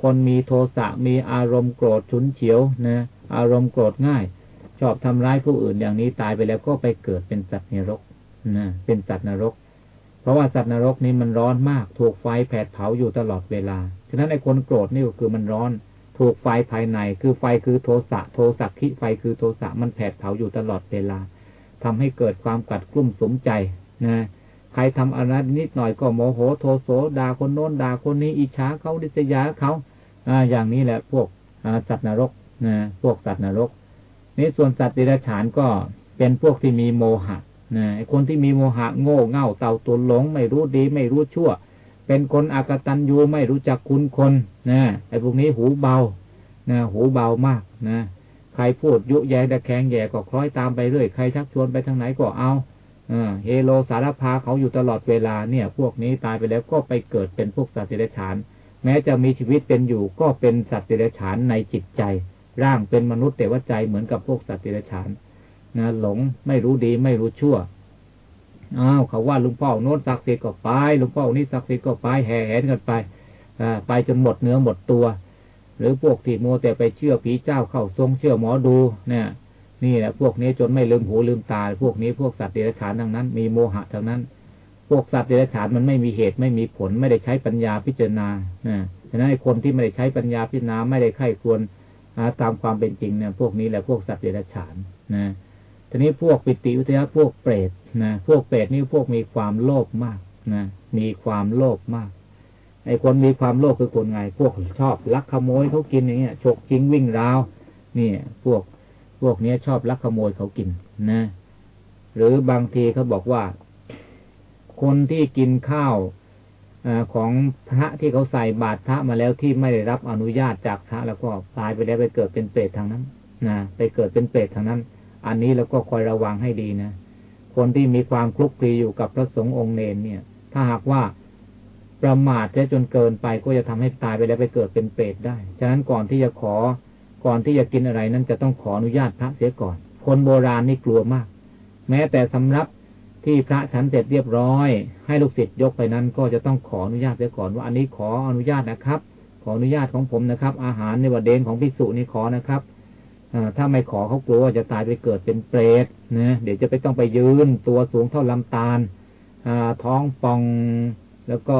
คนมีโทสะมีอารมณ์โกรธฉุนเฉียวนะ อารมณ์โกรธง่าย ชอบทำร้ายผู้อื่นอย่างนี้ตายไปแล้วก็ไปเกิดเป็นสัตว์นรกนะเป็นสัตว์นรก เพราะว่าสัตว์นรกนี้มันร้อนมาก ถูกไฟแผดเผาอยู่ตลอดเวลา ฉะนั้นไอ้คนโกรธนี่ก็คือมันร้อน ถูกไฟภายใน คือไฟคือโทสะ โทสักขิไฟคือโทสะมันแผดเผาอยู่ตลอดเวลาทำให้เกิดความกัดกลุ่มสมใจนะใครทำอะไรนิดหน่อยก็โมโหโทโสด่าคนโน้นด่าคนนี้อิจฉาเขาดิษยาเขาอ่าอย่างนี้แหละพวกสัตว์นรก นะพวกสัตว์นรกนี่ส่วนสัตว์เดรัจฉานก็เป็นพวกที่มีโมหะนะคนที่มีโมหะโง่เง่าเต่าตุนหลง ไม่รู้ดี ไม่รู้ชั่ว เป็นคนอากตันยูไม่รู้จักคุณคนนะไอ้พวกนี้หูเบานะหูเบามากนะใครพูดยุแยงตะแคงแย่ก็คล้อยตามไปเรื่อยใครชักชวนไปทางไหนก็เอาเฮโลสารพาเขาอยู่ตลอดเวลาเนี่ย พวกนี้ตายไปแล้วก็ไปเกิดเป็นพวกสัตว์เดรัจฉาน แม้จะมีชีวิตเป็นอยู่ก็เป็นสัตว์เดรัจฉานในจิตใจ ร่างเป็นมนุษย์แต่ว่าใจเหมือนกับพวกสัตว์เดรัจฉานนะหลงไม่รู้ดีไม่รู้ชั่วอ้าวเขาว่าลุงพ่อโน้นศักดิ์สิทธิ์ก็ไปลุงพ่อนี้ศักดิ์สิทธิ์ก็ไปแห่แหนกันไปอไปจนหมดเนื้อหมดตัว หรือพวกที่โมแต่ไปเชื่อผีเจ้าเข้าทรงเชื่อหมอดูเนี่ยนี่แหละพวกนี้จนไม่ลืมหูลืมตา พวกนี้พวกสัตว์เดรัจฉานทั้งนั้น มีโมหะทั้งนั้น พวกสัตว์เดรัจฉานมันไม่มีเหตุไม่มีผลไม่ได้ใช้ปัญญาพิจารณานะฉะนั้นคนที่ไม่ได้ใช้ปัญญาพิจารณาไม่ได้ไข้ควร ตามความเป็นจริงเนี่ยพวกนี้แหละพวกสัตว์เดรัจฉานนะทีนี้พวกปิติวิทยาพวกเปรตนะพวกเปรตนี่พวกมีความโลภมากนะมีความโลภมากไอ้คนมีความโลภคือคนไง พวกชอบลักขโมยเขากินอย่างเงี้ยฉกจริงวิ่งราวนี่พวกพวกนี้ชอบลักขโมยเขากินนะ หรือบางทีเขาบอกว่า คนที่กินข้าว ของพระที่เขาใส่บาตรพระมาแล้วที่ไม่ได้รับอนุญาตจากพระแล้วก็ตายไปแล้วไปเกิดเป็นเปรตทางนั้นนะไปเกิดเป็นเปรตทางนั้น อันนี้เราก็คอยระวังให้ดีนะคนที่มีความคลุกคลีอยู่กับพระสงฆ์องค์เนนเนี่ย ถ้าหากว่าประมาทจนเกินไปก็จะทำให้ตายไปแล้วไปเกิดเป็นเปรตได้ ฉะนั้นก่อนที่จะขอ ก่อนที่จะกินอะไรนั้นจะต้องขออนุญาตพระเสียก่อน คนโบราณนี่กลัวมาก แม้แต่สำรับ ที่พระฉันเสร็จเรียบร้อย ให้ลูกศิษย์ยกไปนั้น ก็จะต้องขออนุญาตเสียก่อนว่าอันนี้ขออนุญาตนะครับ ขออนุญาตของผมนะครับ อาหารในวันเดนของพิสุนี่ขอนะครับอถ้าไม่ขอเขากลัวว่าจะตายไปเกิดเป็นเปรตนะเดี๋ยวจะไปต้องไปยืนตัวสูงเท่าลำตาลท้องปองแล้วก็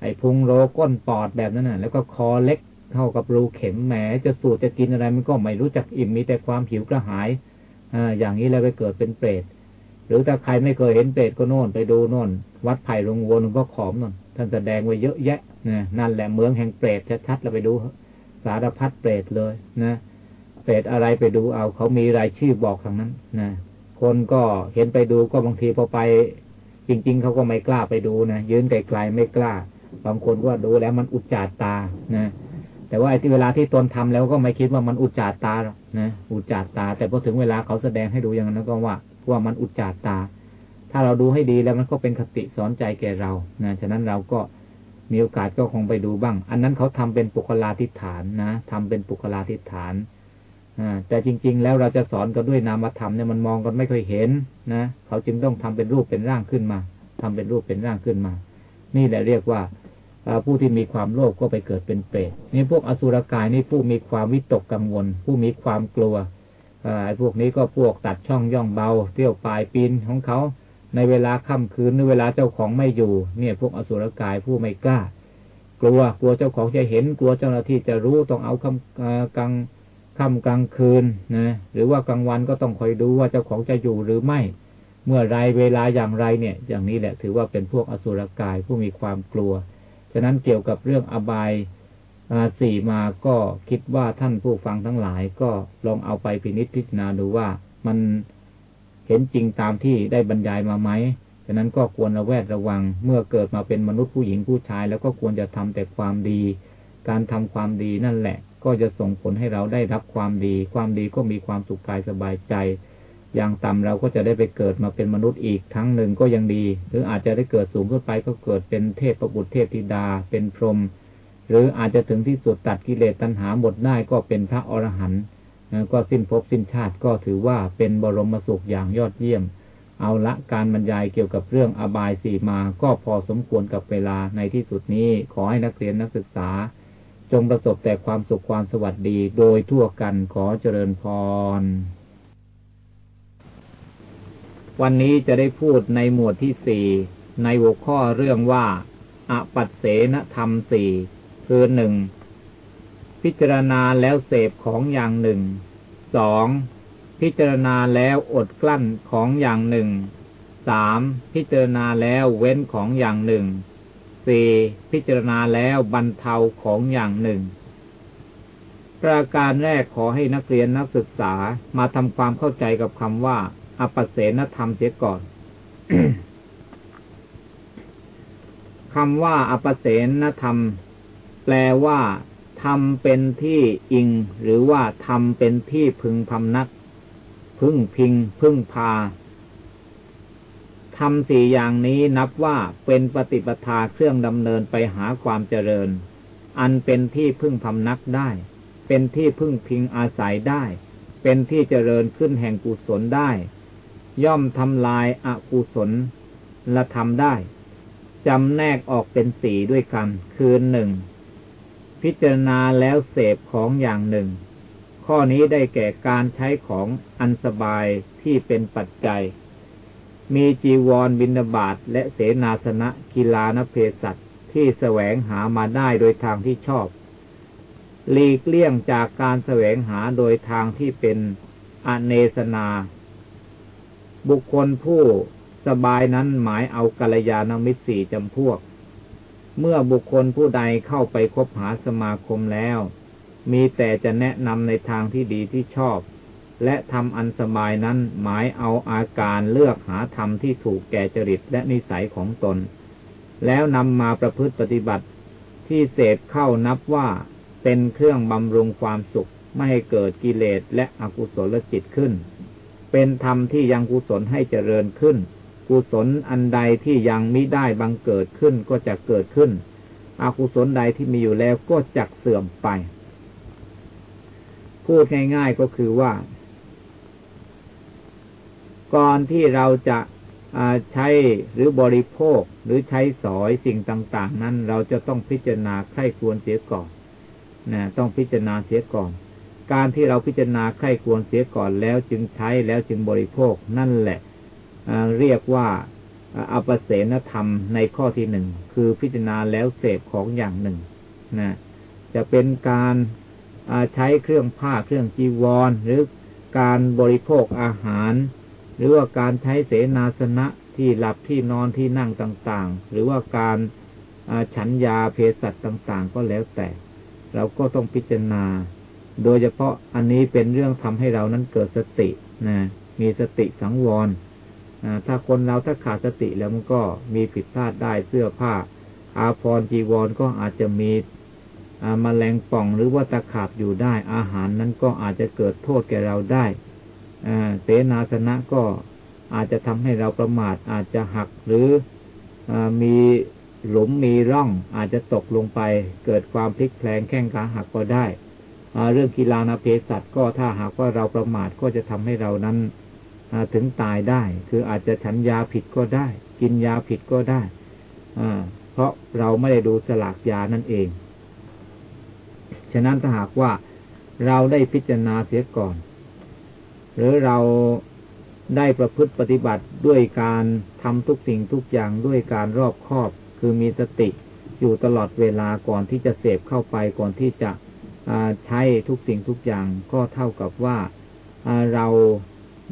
ไอ้พุงโรก้นปอดแบบนั้นนะแล้วก็คอเล็กเท่ากับรูเข็มแหมจะสูดจะกินอะไรมันก็ไม่รู้จักอิ่มมีแต่ความหิวกระหายออย่างนี้แล้วไปเกิดเป็นเปรต หรือถ้าใครไม่เคยเห็นเปรตก็โน่นไปดูโน่น วัดไผ่ลงวนก็ขอมน่นท่านแสดงไว้เยอะแยะนะนั่นแหละเมืองแห่งเปรตชัดๆเราไปดูสารพัดเปรตเลยนะเปรตอะไรไปดูเอาเขามีรายชื่อบอกทางนั้นนะคนก็เห็นไปดูก็บางทีพอไป จริง ๆเขาก็ไม่กล้าไปดูนะยืนไกลๆไม่กล้า บางคนก็ดูแล้วมันอุจจาตานะแต่ว่าไอ้ที่เวลาที่ตนทำแล้วก็ไม่คิดว่ามันอุจจาตาหรอกนะอุจจาตา แต่พอถึงเวลาเขาแสดงให้ดูอย่างนั้นก็ว่า ว่ามันอุจจาตา ถ้าเราดูให้ดีแล้วมันก็เป็นคติสอนใจแก่เรานะฉะนั้นเราก็มีโอกาสก็คงไปดูบ้าง อันนั้นเขาทำเป็นปุคลาธิฐานนะทำเป็นปุคลาธิฐานอแต่จริง ๆ แล้วเราจะสอนกันด้วยนามธรรมเนี่ยมันมองกันไม่ค่อยเห็นนะเขาจึงต้องทำเป็นรูปเป็นร่างขึ้นมาทำเป็นรูปเป็นร่างขึ้นมา นี่แหละเรียกว่าผู้ที่มีความโลภก็ไปเกิดเป็นเปรตนี่พวกอสุรกายนี่ผู้มีความวิตกกังวล ผู้มีความกลัว ไอ้พวกนี้ก็พวกตัดช่องย่องเบา เที่ยวปลายปีนของเขา ในเวลาค่ำคืนในเวลาเจ้าของไม่อยู่ เนี่ยพวกอสุรกายผู้ไม่กล้า กลัวกลัวเจ้าของจะเห็น กลัวเจ้าหน้าที่จะรู้ต้องเอาค่ำกลางค่ำกลางคืนนะหรือว่ากลางวันก็ต้องคอยดูว่าเจ้าของจะอยู่หรือไม่ เมื่อไรเวลาอย่างไรเนี่ย อย่างนี้แหละถือว่าเป็นพวกอสุรกายผู้มีความกลัว ฉะนั้นเกี่ยวกับเรื่องอบาย สี่มาก็คิดว่าท่านผู้ฟังทั้งหลายก็ลองเอาไปพินิจพิจารณาดูว่ามันเห็นจริงตามที่ได้บรรยายมาไหมฉะนั้นก็ควรระแวดระวัง เมื่อเกิดมาเป็นมนุษย์ผู้หญิงผู้ชาย แล้วก็ควรจะทำแต่ความดี การทำความดีนั่นแหละ ก็จะส่งผลให้เราได้รับความดี ความดีก็มีความสุขกายสบายใจ อย่างต่ำเราก็จะได้ไปเกิดมาเป็นมนุษย์อีกทั้งหนึ่งก็ยังดี หรืออาจจะได้เกิดสูงขึ้นไปก็เกิดเป็นเทพประบุตรเทพธิดา เป็นพรหม หรืออาจจะถึงที่สุดตัดกิเลสตัณหาหมดได้ก็เป็นพระอรหันต์ก็สิ้นภพสิ้นชาติก็ถือว่าเป็นบรมสุขอย่างยอดเยี่ยม เอาละการบรรยายเกี่ยวกับเรื่องอบายสี่มาก็พอสมควรกับเวลาในที่สุดนี้ ขอให้นักเรียนนักศึกษา จงประสบแต่ความสุขความสวัสดีโดยทั่วกันขอเจริญพรวันนี้จะได้พูดในหมวดที่สี่ในหัวข้อเรื่องว่าอปัสเสนธรรมสี่ คือหนึ่งพิจารณาแล้วเสพของอย่างหนึ่งสองพิจารณาแล้วอดกลั้นของอย่างหนึ่งสามพิจารณาแล้วเว้นของอย่างหนึ่งสี่พิจารณาแล้วบรรเทาของอย่างหนึ่ง ประการแรกขอให้นักเรียนนักศึกษามาทำความเข้าใจกับคำว่าอปเสนธรรมเสียก่อนคำว่าอปเสนธรรม ลว่าทำเป็นที่อิง หรือว่าทำเป็นที่พึงพำนัก พึ่งพิง พึ่งพาทำสี่อย่างนี้นับว่าเป็นปฏิปทาเครื่องดำเนินไปหาความเจริญ อันเป็นที่พึ่งพำนักได้ เป็นที่พึ่งพิงอาศัยได้ เป็นที่เจริญขึ้นแห่งกุศลได้ ย่อมทำลายอกุศลละทำได้จำแนกออกเป็นสีด้วยกัน คือหนึ่ง พิจารณาแล้วเสพของอย่างหนึ่ง ข้อนี้ได้แก่การใช้ของอันสบายที่เป็นปัจจัย มีจีวรบินาบาตและเสนาสนะกีฬานเพศัตที่แสวงหามาได้โดยทางที่ชอบ หลีกเลี่ยงจากการแสวงหาโดยทางที่เป็นอเนสนา บุคคลผู้สบายนั้นหมายเอากัลยาณมิตรสี่จำพวก เมื่อบุคคลผู้ใดเข้าไปคบหาสมาคมแล้ว มีแต่จะแนะนำในทางที่ดีที่ชอบ และทำอันสบายนั้นหมายเอาอาการเลือกหาธรรมที่ถูกแก่จริตและนิสัยของตน แล้วนำมาประพฤติปฏิบัติ ที่เสพเข้านับว่าเป็นเครื่องบำรุงความสุขไม่ให้เกิดกิเลสและอกุศลจิตขึ้น เป็นธรรมที่ยังกุศลให้เจริญขึ้น กุศลอันใดที่ยังมิได้บังเกิดขึ้นก็จะเกิดขึ้น อกุศลใดที่มีอยู่แล้วก็จะเสื่อมไป พูดง่ายๆก็คือว่า ก่อนที่เราจะใช้หรือบริโภคหรือใช้สอยสิ่งต่าง ๆ นั้น เราจะต้องพิจารณาใครควรเสียก่อนนะต้องพิจารณาเสียก่อน การที่เราพิจารณาใครควรเสียก่อนแล้วจึงใช้แล้วจึงบริโภคนั่นแหละ เรียกว่าอปเสนธรรมในข้อที่หนึ่งคือพิจารณาแล้วเสพของอย่างหนึ่งนะจะเป็นการใช้เครื่องผ้าเครื่องจีวร หรือการบริโภคอาหาร หรือว่าการใช้เสนาสนะที่หลับที่นอนที่นั่งต่างๆ หรือว่าการฉันยาเภสัชต่างๆ ก็แล้วแต่ เราก็ต้องพิจารณา โดยเฉพาะอันนี้เป็นเรื่องทำให้เรานั้นเกิดสตินะมีสติสังวร ถ้าคนเราถ้าขาดสติแล้วมันก็มีผิดพลาดได้เสื้อผ้า อาพรจีวรก็อาจจะมีมแมลงป่องหรือว่าตะขาบอยู่ได้ อาหารนั้นก็อาจจะเกิดโทษแก่เราได้เสนาสนะก็อาจจะทำให้เราประมาทอาจจะหักหรืออมีหลุมมีร่อง อาจจะตกลงไป เกิดความพลิกแพลงแข้งขาหักก็ได้ เรื่องกีฬานาเพสัตก็ถ้าหากว่าเราประมาทก็จะทำให้เรานั้น ถึงตายได้ คืออาจจะฉันยาผิดก็ได้ กินยาผิดก็ได้เพราะเราไม่ได้ดูสลากยานั่นเอง ฉะนั้นถ้าหากว่าเราได้พิจารณาเสียก่อน หรือเราได้ประพฤติปฏิบัติด้วยการทำทุกสิ่งทุกอย่างด้วยการรอบคอบ คือมีสติอยู่ตลอดเวลาก่อนที่จะเสพเข้าไปก่อนที่จะใช้ทุกสิ่งทุกอย่างก็เท่ากับว่าเรา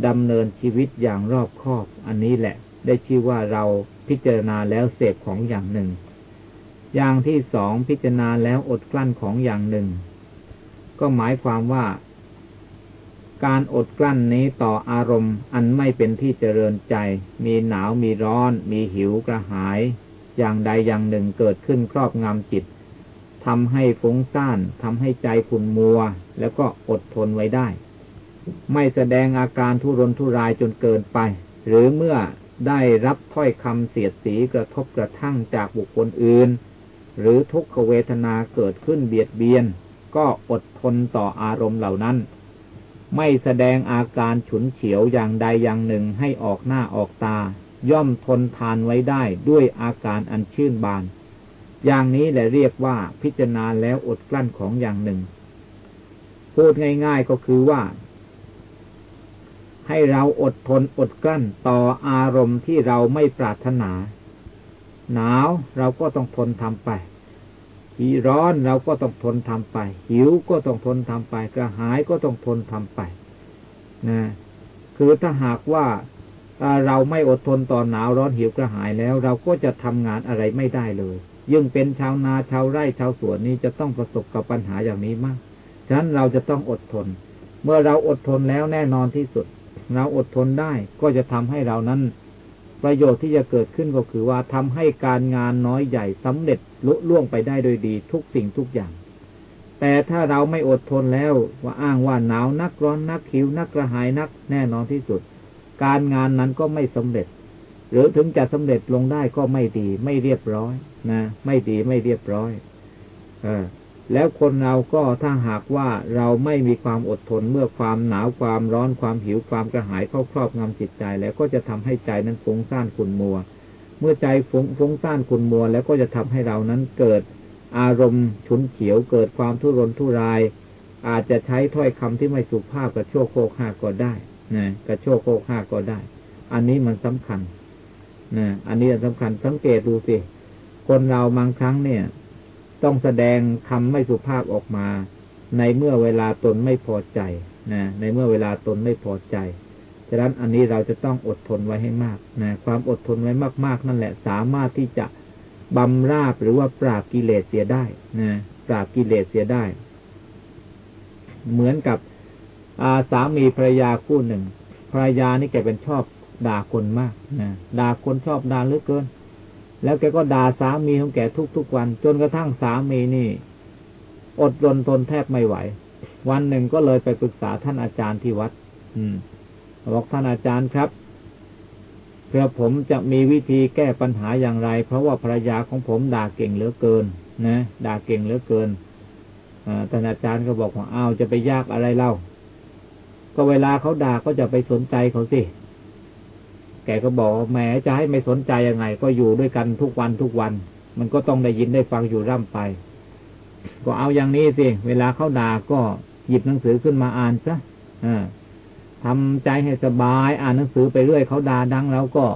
ดำเนินชีวิตอย่างรอบคอบ อันนี้แหละ ได้ชื่อว่าเราพิจารณาแล้วเสพของอย่างหนึ่ง อย่างที่สองพิจารณาแล้วอดกลั้นของอย่างหนึ่ง ก็หมายความว่า การอดกลั้นนี้ต่ออารมณ์ อันไม่เป็นที่เจริญใจ มีหนาวมีร้อน มีหิวกระหาย อย่างใดอย่างหนึ่งเกิดขึ้นครอบงำจิตทำให้ฟุ้งซ่านทำให้ใจขุ่นมัว แล้วก็อดทนไว้ได้ ไม่แสดงอาการทุรนทุรายจนเกินไป หรือเมื่อได้รับถ้อยคำเสียดสีกระทบกระทั่งจากบุคคลอื่น หรือทุกขเวทนาเกิดขึ้นเบียดเบียน ก็อดทนต่ออารมณ์เหล่านั้น ไม่แสดงอาการฉุนเฉียวอย่างใดอย่างหนึ่งให้ออกหน้าออกตา ย่อมทนทานไว้ได้ด้วยอาการอันชื่นบาน อย่างนี้แหละเรียกว่าพิจารณาแล้วอดกลั้นของอย่างหนึ่ง พูดง่าย ๆก็คือว่า ให้เราอดทนอดกลั้นต่ออารมณ์ที่เราไม่ปรารถนา หนาวเราก็ต้องทนทำไปหีร้อนเราก็ต้องทนทำไป หิวก็ต้องทนทำไป กระหายก็ต้องทนทำไปนะคือถ้าหากว่าเราไม่อดทนต่อหนาวร้อนหิวกระหายแล้ว เราก็จะทำงานอะไรไม่ได้เลย ยิ่งเป็นชาวนาชาวไร่ชาวสวนนี้จะต้องประสบกับปัญหาอย่างนี้มาก ฉะนั้นเราจะต้องอดทน เมื่อเราอดทนแล้วแน่นอนที่สุด เราอดทนได้ก็จะทำให้เรานั้น ประโยชน์ที่จะเกิดขึ้นก็คือว่าทำให้การงานน้อยใหญ่สำเร็จลุล่วงไปได้โดยดีทุกสิ่งทุกอย่าง แต่ถ้าเราไม่อดทนแล้วว่าอ้างว่าหนาวนักร้อนนักหิวนักกระหายนักแน่นอนที่สุด การงานนั้นก็ไม่สำเร็จ หรือถึงจะสำเร็จลงได้ก็ไม่ดี ไม่เรียบร้อย นะ ไม่ดีไม่เรียบร้อย เออ แล้วคนเราก็ถ้าหากว่าเราไม่มีความอดทนเมื่อความหนาวความร้อนความหิวความกระหายเข้าครอบงำจิตใจ แล้วก็จะทำให้ใจนั้นฟุ้งซ่านขุนมัว เมื่อใจฟุ้งฟุ้งซ่านขุนมัว แล้วก็จะทำให้เรานั้นเกิดอารมณ์ฉุนเฉียวเกิดความทุรนทุราย อาจจะใช้ถ้อยคำที่ไม่สุภาพกระโชกโคกห้าก็ได้นะกระโชกโคกห้าก็ได้ อันนี้มันสำคัญนะอันนี้สำคัญสังเกตดูสิคนเราบางครั้งเนี่ย ต้องแสดงคำไม่สุภาพออกมา ในเมื่อเวลาตนไม่พอใจนะในเมื่อเวลาตนไม่พอใจฉะนั้นอันนี้เราจะต้องอดทนไว้ให้มากนะความอดทนไว้มาก ๆ นั่นแหละ สามารถที่จะบำราบหรือว่าปราบกิเลสเสียได้นะปราบกิเลสเสียได้ เหมือนกับอาสามีภรรยาคู่หนึ่งภรรยานี่แกเป็นชอบด่าคนมากนะด่าคนชอบด่าเหลือเกิน แล้วแกก็ด่าสามีของแกทุกๆวัน จนกระทั่งสามีนี่ อดรนทนแทบไม่ไหว วันหนึ่งก็เลยไปปรึกษาท่านอาจารย์ที่วัด อืมบอกท่านอาจารย์ครับเพื่อผมจะมีวิธีแก้ปัญหาอย่างไร เพราะว่าภรรยาของผมด่าเก่งเหลือเกิน นะ ด่าเก่งเหลือเกินท่านอาจารย์ก็บอกว่าอ้าวจะไปยากอะไรเล่า ก็เวลาเขาด่าก็จะไปสนใจเขาสิ แกก็บอกแหมจะให้ไม่สนใจยังไง ก็อยู่ด้วยกันทุกวันทุกวัน มันก็ต้องได้ยินได้ฟังอยู่ร่ำไป ก็เอาอย่างนี้สิ เวลาเขาด่าก็หยิบหนังสือขึ้นมาอ่านซะทำใจให้สบาย อ่านหนังสือไปเรื่อยเขาด่าดัง แล้วก็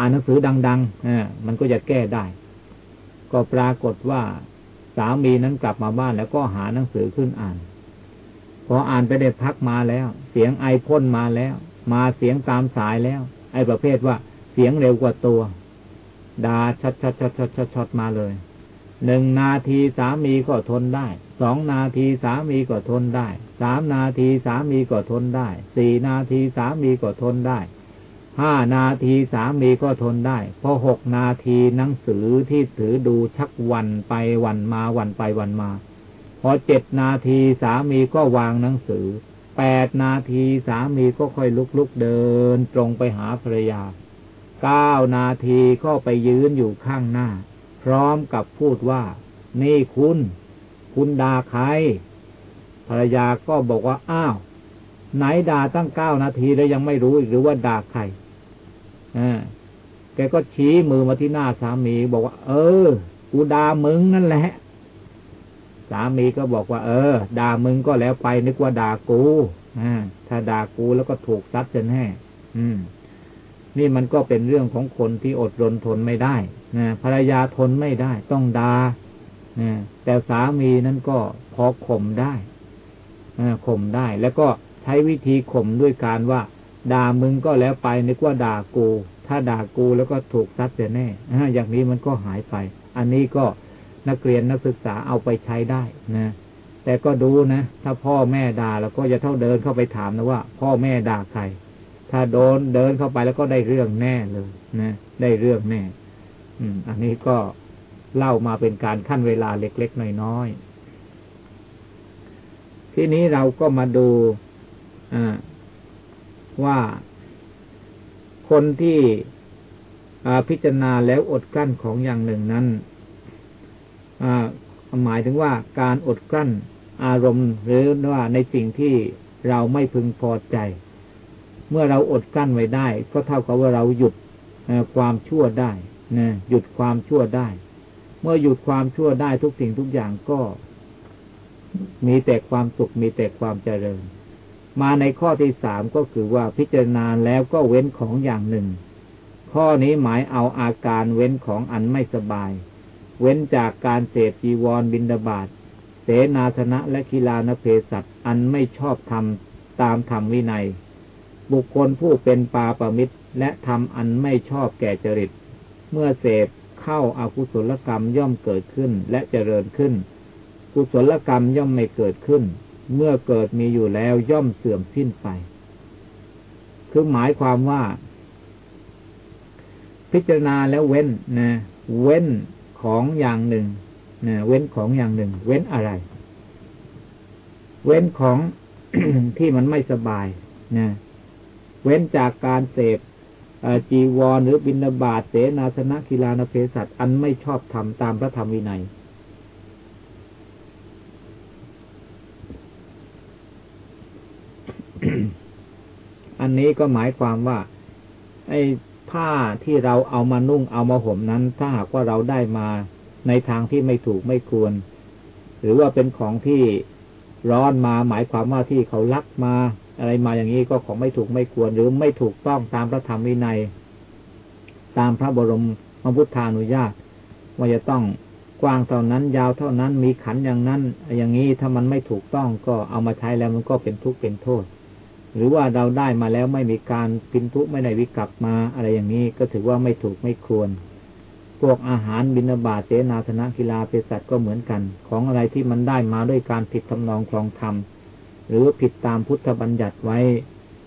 อ่านหนังสือดังๆมันก็จะแก้ได้ ก็ปรากฏว่าสามีนั้นกลับมาบ้านแล้วก็หาหนังสือขึ้นอ่าน พออ่านไปได้พักมาแล้ว เสียงไอพ่นมาแล้ว มาเสียงตามสายแล้ว ไอ้ประเภทว่าเสียงเร็วกว่าตัวดาชัดชัดชัดชัดชัดชัดมาเลยหนึ่งนาทีสามีก็ทนได้สองนาทีสามีก็ทนได้สามนาทีสามีก็ทนได้สี่นาทีสามีก็ทนได้ห้านาทีสามีก็ทนได้ พอหกนาทีหนังสือที่ถือดูชักวันไปวันมาวันไปวันมา พอเจ็ดนาทีสามีก็วางหนังสือ แปดนาทีสามีก็ค่อยลุกลุกเดิน ตรงไปหาภรรยาเก้านาทีก็ไปยืนอยู่ข้างหน้า พร้อมกับพูดว่า นี่คุณ คุณด่าใคร ภรรยาก็บอกว่า อ้าว ไหนด่าตั้งเก้านาทีแล้วยังไม่รู้อีกหรือว่าด่าใครอ่าแกก็ชี้มือมาที่หน้าสามีบอกว่า เออ กูด่ามึงนั่นแหละ สามีก็บอกว่า เออ ด่ามึงก็แล้วไปนึกว่าด่ากูอ่าถ้าด่ากูแล้วก็ถูกซัดจนแน่อืม นี่มันก็เป็นเรื่องของคนที่อดรนทนไม่ได้นะภรรยาทนไม่ได้ ต้องดา่าแต่สามีนั้นก็พอข่มได้ข่มได้ แล้วก็ใช้วิธีข่มด้วยการว่า ด่ามึงก็แล้วไป นึกว่าด่ากู ถ้าด่ากูแล้วก็ถูกซัดจะแน่อย่างนี้มันก็หายไป อันนี้ก็ นักเรียนนักศึกษาเอาไปใช้ได้นะแต่ก็ดูนะ ถ้าพ่อแม่ด่าแล้วก็จะเท่าเดินเข้าไปถามนะว่า พ่อแม่ด่าใคร ถ้าโดนเดินเข้าไปแล้วก็ได้เรื่องแน่เลยนะได้เรื่องแน่ อืม อันนี้ก็เล่ามาเป็นการขั้นเวลาเล็กๆน้อยๆทีนี้เราก็มาดูว่าคนที่พิจารณาแล้วอดกั้นของอย่างหนึ่งนั้น หมายถึงว่าการอดกลั้นอารมณ์หรือว่าในสิ่งที่เราไม่พึงพอใจ เมื่อเราอดกลั้นไว้ได้ ก็เท่ากับว่าเราหยุดความชั่วได้นะหยุดความชั่วได้ เมื่อหยุดความชั่วได้ทุกสิ่งทุกอย่างก็ มีแต่ความสุขมีแต่ความเจริญ มาในข้อที่สามก็คือว่าพิจารณาแล้วก็เว้นของอย่างหนึ่ง ข้อนี้หมายเอาอาการเว้นของอันไม่สบาย เว้นจากการเสพจีวรบินดาบาตเสนาสนะและกีฬานเพสัตอันไม่ชอบทำตามธรรมวินัย บุคคลผู้เป็นปาประมิตรและทำอันไม่ชอบแก่จริต เมื่อเสพเข้าอากุศลกรรมย่อมเกิดขึ้นและเจริญขึ้น กุศลกรรมย่อมไม่เกิดขึ้น เมื่อเกิดมีอยู่แล้วย่อมเสื่อมสิ้นไป คือหมายความว่า พิจารณาแล้วเว้นนะเว้น ของอย่างหนึ่งนะเว้นของอย่างหนึ่ง เว้นอะไร เว้นของที่มันไม่สบายนะเว้นจากการเสพจีวรหรือบินาบาตเสนาสนะกีฬานเพศัตอันไม่ชอบทำตามพระธรรมวินัย อันนี้ก็หมายความว่า ไอ ผ้าที่เราเอามานุ่งเอามาห่มนั้น ถ้าหากว่าเราได้มาในทางที่ไม่ถูกไม่ควร หรือว่าเป็นของที่ร้อนมาหมายความว่าที่เขาลักมา อะไรมาอย่างนี้ก็ของไม่ถูกไม่ควร หรือไม่ถูกต้องตามพระธรรมวินัย ตามพระบรมมพุทธานุญาตว่าจะต้องกว้างเท่านั้นยาวเท่านั้นมีขันอย่างนั้น อย่างนี้ถ้ามันไม่ถูกต้องก็เอามาใช้แล้วมันก็เป็นทุกข์เป็นโทษ หรือว่าเราได้มาแล้วไม่มีการพินทุไม่ได้วิกลับมาอะไรอย่างนี้ก็ถือว่าไม่ถูกไม่ควร พวกอาหารบินาบาเสนาธนากีฬาเภสัชก็เหมือนกัน ของอะไรที่มันได้มาด้วยการผิดทำนองคลองธรรมหรือผิดตามพุทธบัญญัติไว้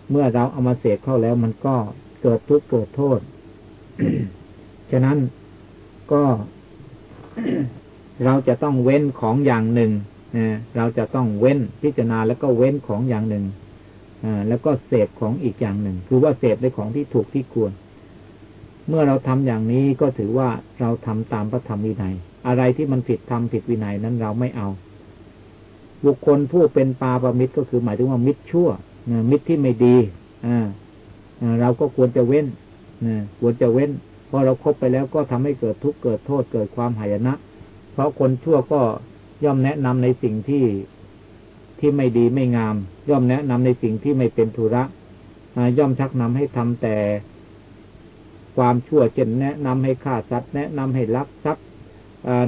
เมื่อเราเอามาเสพเข้าแล้วมันก็เกิดทุกข์เกิดโทษ ฉะนั้นก็เราจะต้องเว้นของอย่างหนึ่งเราจะต้องเว้นพิจารณาแล้วก็เว้นของอย่างหนึ่ง แล้วก็เสพของอีกอย่างหนึ่ง คือว่าเสพในของที่ถูกที่ควร เมื่อเราทำอย่างนี้ก็ถือว่าเราทำตามพระธรรมวินัย อะไรที่มันผิดทำผิดวินัยนั้นเราไม่เอา บุคคลผู้เป็นปาปมิตรก็คือหมายถึงว่ามิตรชั่วมิตรที่ไม่ดีอเราก็ควรจะเว้นควรจะเว้นพอเราครบไปแล้วก็ทำให้เกิดทุกข์เกิดโทษเกิดความหายนะ เพราะคนชั่วก็ย่อมแนะนำในสิ่งที่ ที่ไม่ดีไม่งาม ย่อมแนะนำในสิ่งที่ไม่เป็นธุระย่อมชักนำให้ทำแต่ความชั่วเช่นแนะนำให้ฆ่าสัตว์แนะนำให้ลักทรัพย์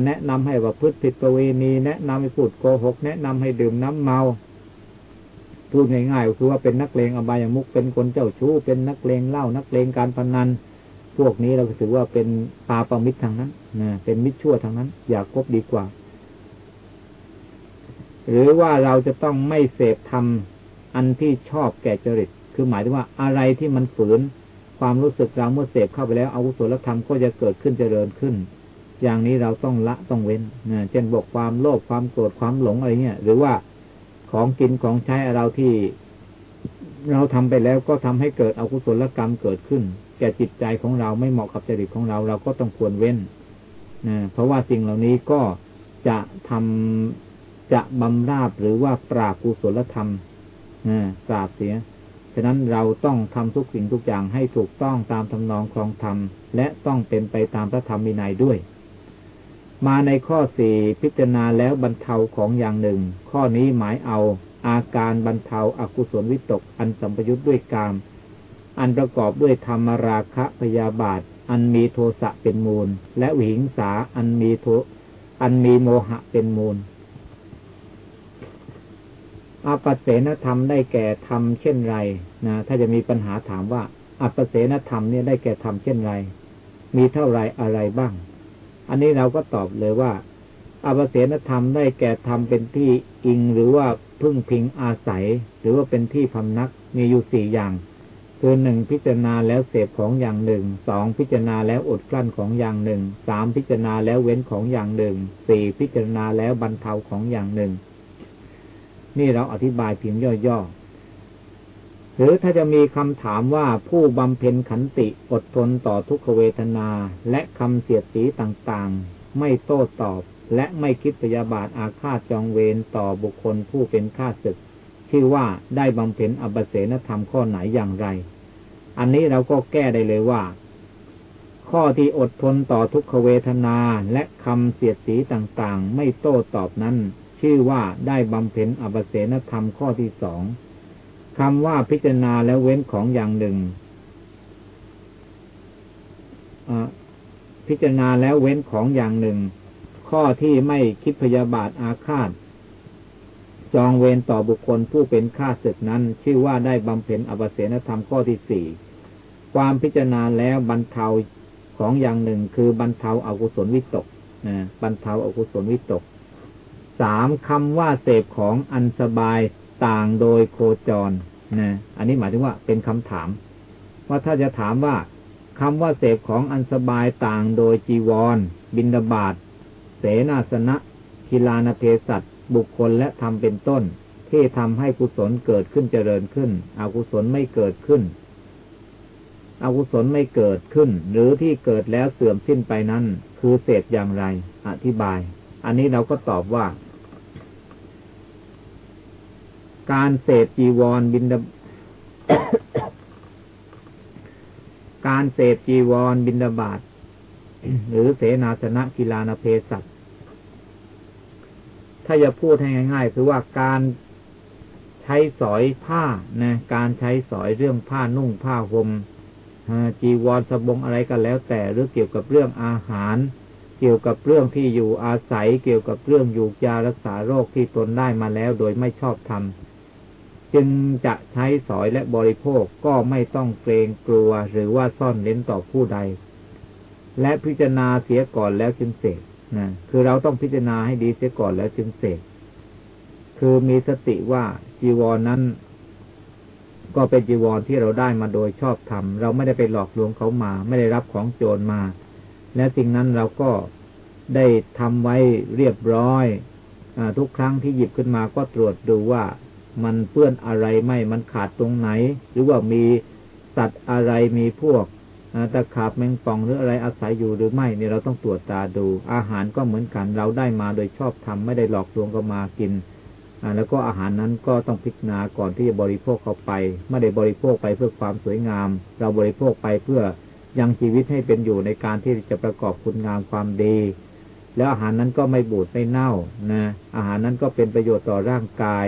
แนะนำให้ว่าพฤติผิดประเวณี แนะนำให้พูดโกหก แนะนำให้ดื่มน้ำเมาพูดง่ายๆก็คือว่าเป็นนักเลงอบายามุกเป็นคนเจ้าชู้ เป็นนักเลงเล่านักเลงการพนัน พวกนี้เราถือว่าเป็นปาปมิตรทางนั้นนะเป็นมิตรชั่วทางนั้น อย่าคบดีกว่า หรือว่าเราจะต้องไม่เสพธรรมอันที่ชอบแก่จริต คือหมายถึงว่าอะไรที่มันฝืนความรู้สึกเราเมื่อเสพเข้าไปแล้วอาวุโสธรรมก็จะเกิดขึ้นเจริญขึ้น อย่างนี้เราต้องละต้องเว้นนะเช่นบอกความโลภความโกรธความหลงอะไรเงี้ยหรือว่าของกินของใช้เราที่เราทำไปแล้วก็ทำให้เกิดอกุศลกรรมเกิดขึ้น แก่จิตใจของเราไม่เหมาะกับจริตของเรา เราก็ต้องควรเว้นนะเพราะว่าสิ่งเหล่านี้ก็จะทำ จะบำราบหรือว่าปราบกุศลธรรมปราบเสีย ฉะนั้นเราต้องทำทุกสิ่งทุกอย่างให้ถูกต้องตามทำนองครองธรรม และต้องเป็นไปตามพระธรรมวินัยด้วย มาในข้อสี่พิจารณาแล้วบรรเทาของอย่างหนึ่ง ข้อนี้หมายเอา อาการบรรเทาอากุศลวิตก อันสัมปยุทธ์ด้วยกาม อันประกอบด้วยธรรมราคะพยาบาท อันมีโทสะเป็นมูล และวิหิงสาอันมีโท อันมีโมหะเป็นมูล อัปเสนธรรมได้แก่ธรรมเช่นไรนะถ้าจะมีปัญหาถามว่าอัปเสนธรรมเนี่ยได้แก่ธรรมเช่นไร มีเท่าไรอะไรบ้าง อันนี้เราก็ตอบเลยว่าอัปเสนธรรมได้แก่ธรรมเป็นที่อิงหรือว่าพึ่งพิงอาศัย หรือว่าเป็นที่พำนักมีอยู่สี่อย่างคือหนึ่งพิจารณาแล้วเสพของอย่างหนึ่งสองพิจารณาแล้วอดกลั้นของอย่างหนึ่งสามพิจารณาแล้วเว้นของอย่างหนึ่งสี่พิจารณาแล้วบรรเทาของอย่างหนึ่ง นี่เราอธิบายเพียงย่อๆ หรือถ้าจะมีคำถามว่าผู้บำเพ็ญขันติอดทนต่อทุกขเวทนาและคำเสียดสีต่างๆ ไม่โต้ตอบและไม่คิดพยาบาทอาฆาตจองเวรต่อบุคคลผู้เป็นข้าศึกชื่อว่าได้บำเพ็ญอบเสนธรรมข้อไหนอย่างไร อันนี้เราก็แก้ได้เลยว่า ข้อที่อดทนต่อทุกขเวทนาและคำเสียดสีต่างๆ ไม่โต้ตอบนั้น ชื่อว่าได้บำเพ็ญอบเสนธรรมข้อที่สองคำว่าพิจารณาแล้วเว้นของอย่างหนึ่งพิจารณาแล้วเว้นของอย่างหนึ่ง ข้อที่ไม่คิดพยาบาทอาฆาต จองเวรต่อบุคคลผู้เป็นข้าศึกนั้น ชื่อว่าได้บำเพ็ญอบเสนธรรมข้อที่สี่ความพิจารณาแล้วบรรเทาของอย่างหนึ่งคือบรรเทาอากุศลวิตกนะบรรเทาอากุศลวิตก สามคำว่าเสพของอันสบายต่างโดยโคจรนะอันนี้หมายถึงว่าเป็นคำถาม ว่าถ้าจะถามว่าคำว่าเสพของอันสบายต่างโดยจีวร บินดาบาตเสนาสนะกิลานเพสัตบุคคลและทำเป็นต้น ที่ทำให้กุศลเกิดขึ้นเจริญขึ้น อกุศลไม่เกิดขึ้น อกุศลไม่เกิดขึ้น หรือที่เกิดแล้วเสื่อมสิ้นไปนั้น คือเสพอย่างไร อธิบาย อันนี้เราก็ตอบว่า การเสพจีวรบินดาการเสพจีวรบินดาบาตหรือเสนาสนะกีฬานาเพศัตถ้าจะพูดให้ง่ายๆคือว่าการใช้สอยผ้านะการใช้สอยเรื่องผ้านุ่งผ้าห่มจีวรสบงอะไรกันแล้วแต่หรือเกี่ยวกับเรื่องอาหาร เกี่ยวกับเรื่องที่อยู่อาศัย เกี่ยวกับเรื่องอยู่ยารักษาโรคที่ตนได้มาแล้วโดยไม่ชอบทำ จึงจะใช้สอยและบริโภคก็ไม่ต้องเกรงกลัวหรือว่าซ่อนเล้นต่อผู้ใด และพิจารณาเสียก่อนแล้วจึงเสกนะคือเราต้องพิจารณาให้ดีเสียก่อนแล้วจึงเสกคือมีสติว่าจีวรนนั้น ก็เป็นจีวรที่เราได้มาโดยชอบธรรมเราไม่ได้ไปหลอกลวงเขามา ไม่ได้รับของโจรมา และสิ่งนั้นเราก็ได้ทำไว้เรียบร้อยอทุกครั้งที่หยิบขึ้นมาก็ตรวจดูว่า มันเปื้อนอะไรไม่มันขาดตรงไหน หรือว่ามีสัตว์อะไรมีพวกตะขาบแมงป่องหรืออะไรอาศัยอยู่หรือไม่เนี่ยเราต้องตรวจตาดู อาหารก็เหมือนกันเราได้มาโดยชอบทำไม่ได้หลอกลวงก็มากินแล้วก็อาหารนั้นก็ต้องพิจารณาก่อนที่จะบริโภคเข้าไป ไม่ได้บริโภคไปเพื่อความสวยงาม เราบริโภคไปเพื่อยังชีวิตให้เป็นอยู่ในการที่จะประกอบคุณงามความดี แล้วอาหารนั้นก็ไม่บูดไม่เน่านะอาหารนั้นก็เป็นประโยชน์ต่อร่างกาย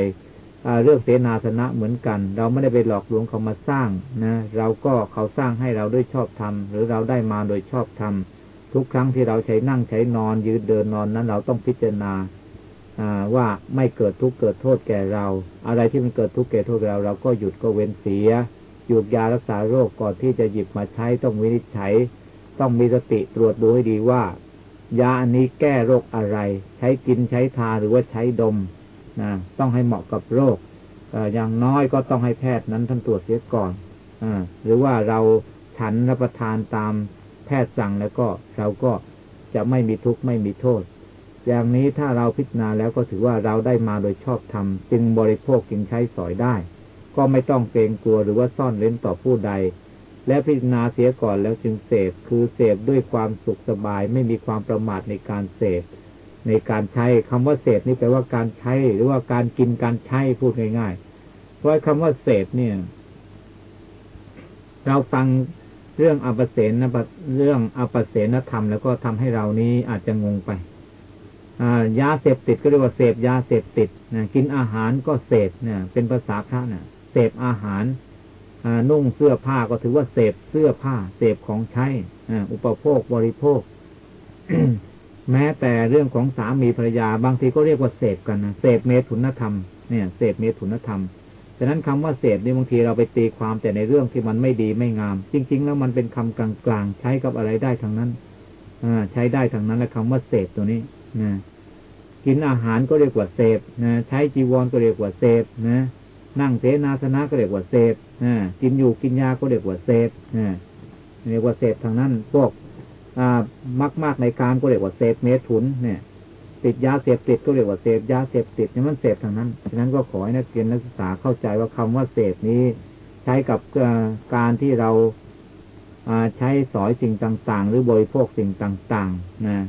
เรื่องเสนาสนะเหมือนกัน เราไม่ได้ไปหลอกลวงเขามาสร้างนะเราก็เขาสร้างให้เราด้วยชอบธรรมหรือเราได้มาโดยชอบธรรมทุกครั้งที่เราใช้นั่งใช้นอนยืนเดินนอนนั้น เราต้องพิจารณาว่าไม่เกิดทุกข์เกิดโทษแก่เรา อะไรที่มันเกิดทุกข์แก่โทษเรา เราก็หยุดก็เว้นเสียหยุดยารักษาโรคก่อนที่จะหยิบมาใช้ต้องวินิจฉัย ต้องมีสติตรวจดูให้ดีว่า ยาอันนี้แก้โรคอะไร ใช้กินใช้ทาหรือว่าใช้ดม ต้องให้เหมาะกับโรคอย่างน้อยก็ต้องให้แพทย์นั้นท่านตรวจเสียก่อนอหรือว่าเราฉันรับประทานตามแพทย์สั่งแล้วก็เราก็จะไม่มีทุกข์ไม่มีโทษ อย่างนี้ถ้าเราพิจารณาแล้วก็ถือว่าเราได้มาโดยชอบธรรมจึงบริโภคจึงใช้สอยได้ ก็ไม่ต้องเกรงกลัวหรือว่าซ่อนเล้นต่อผู้ใด และพิจารณาเสียก่อนแล้วจึงเสพคือเสพด้วยความสุขสบายไม่มีความประมาทในการเสพ ในการใช้คำว่าเสพนี่แปลว่าการใช้ หรือว่าการกินการใช้พูดง่ายๆ เพราะคำว่าเสพเนี่ย เราฟังเรื่องอปเสนนะเรื่องอปเสนธรรมแล้วก็ทำให้เรานี้อาจจะงงไปยาเสพติดก็เรียกว่าเสพยาเสพติดนะกินอาหารก็เสพเนี่ยเป็นภาษาพระเนี่ยเสพอาหารนุ่งเสื้อผ้าก็ถือว่าเสพเสื้อผ้า เสพของใช้อุปโภคบริโภค แม้แต่เรื่องของสามีภรรยา บางทีก็เรียกว่าเสพกันนะเสพเมถุนธรรมเนี่ยเสพเมถุนธรรมฉะนั้นคำว่าเสพนี่บางทีเราไปตีความแต่ในเรื่องที่มันไม่ดีไม่งาม จริง ๆ แล้วมันเป็นคำกลางๆใช้กับอะไรได้ทั้งนั้นอใช้ได้ทั้งนั้นและคำว่าเสพตัวนี้นะกินอาหารก็เรียกว่าเสพนะใช้จีวรก็เรียกว่าเสพนะนั่งเสนาสนะก็เรียกว่าเสพนะกินอยู่กินยาก็เรียกว่าเสพนะเรียกว่าเสพทางนั้นพวก มากมากในการก็เรียกว่าเสพเมถุนเนี่ยติดยาเสพติดก็เรียกว่าเสพยาเสพติดนี่มันเสพทางนั้นฉะนั้นก็ขอให้นักเรียนนักศึกษาเข้าใจว่าคำว่าเสพนี้ใช้กับการที่เราใช้สอยสิ่งต่างๆ หรือบริโภคสิ่งต่าง ๆ นะ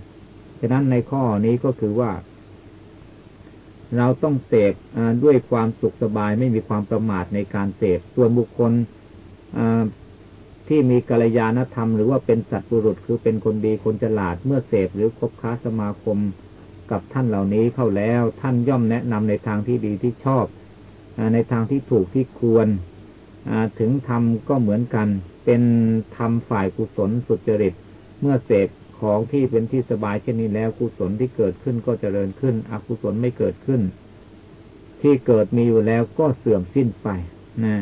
ฉะนั้นในข้อนี้ก็คือว่า เราต้องเสพด้วยความสุขสบายไม่มีความประมาทในการเสพส่วนบุคคล ที่มีกัลยาณธรรมหรือว่าเป็นสัตว์บุรุษคือเป็นคนดีคนฉลาดเมื่อเสพหรือคบค้าสมาคมกับท่านเหล่านี้เข้าแล้ว ท่านย่อมแนะนำในทางที่ดีที่ชอบในทางที่ถูกที่ควรถึงทำก็เหมือนกัน เป็นทำฝ่ายกุศลสุจริต เมื่อเสพของที่เป็นที่สบายเช่นนี้แล้วกุศลที่เกิดขึ้นก็เจริญขึ้น อกุศลไม่เกิดขึ้น ที่เกิดมีอยู่แล้วก็เสื่อมสิ้นไปนะ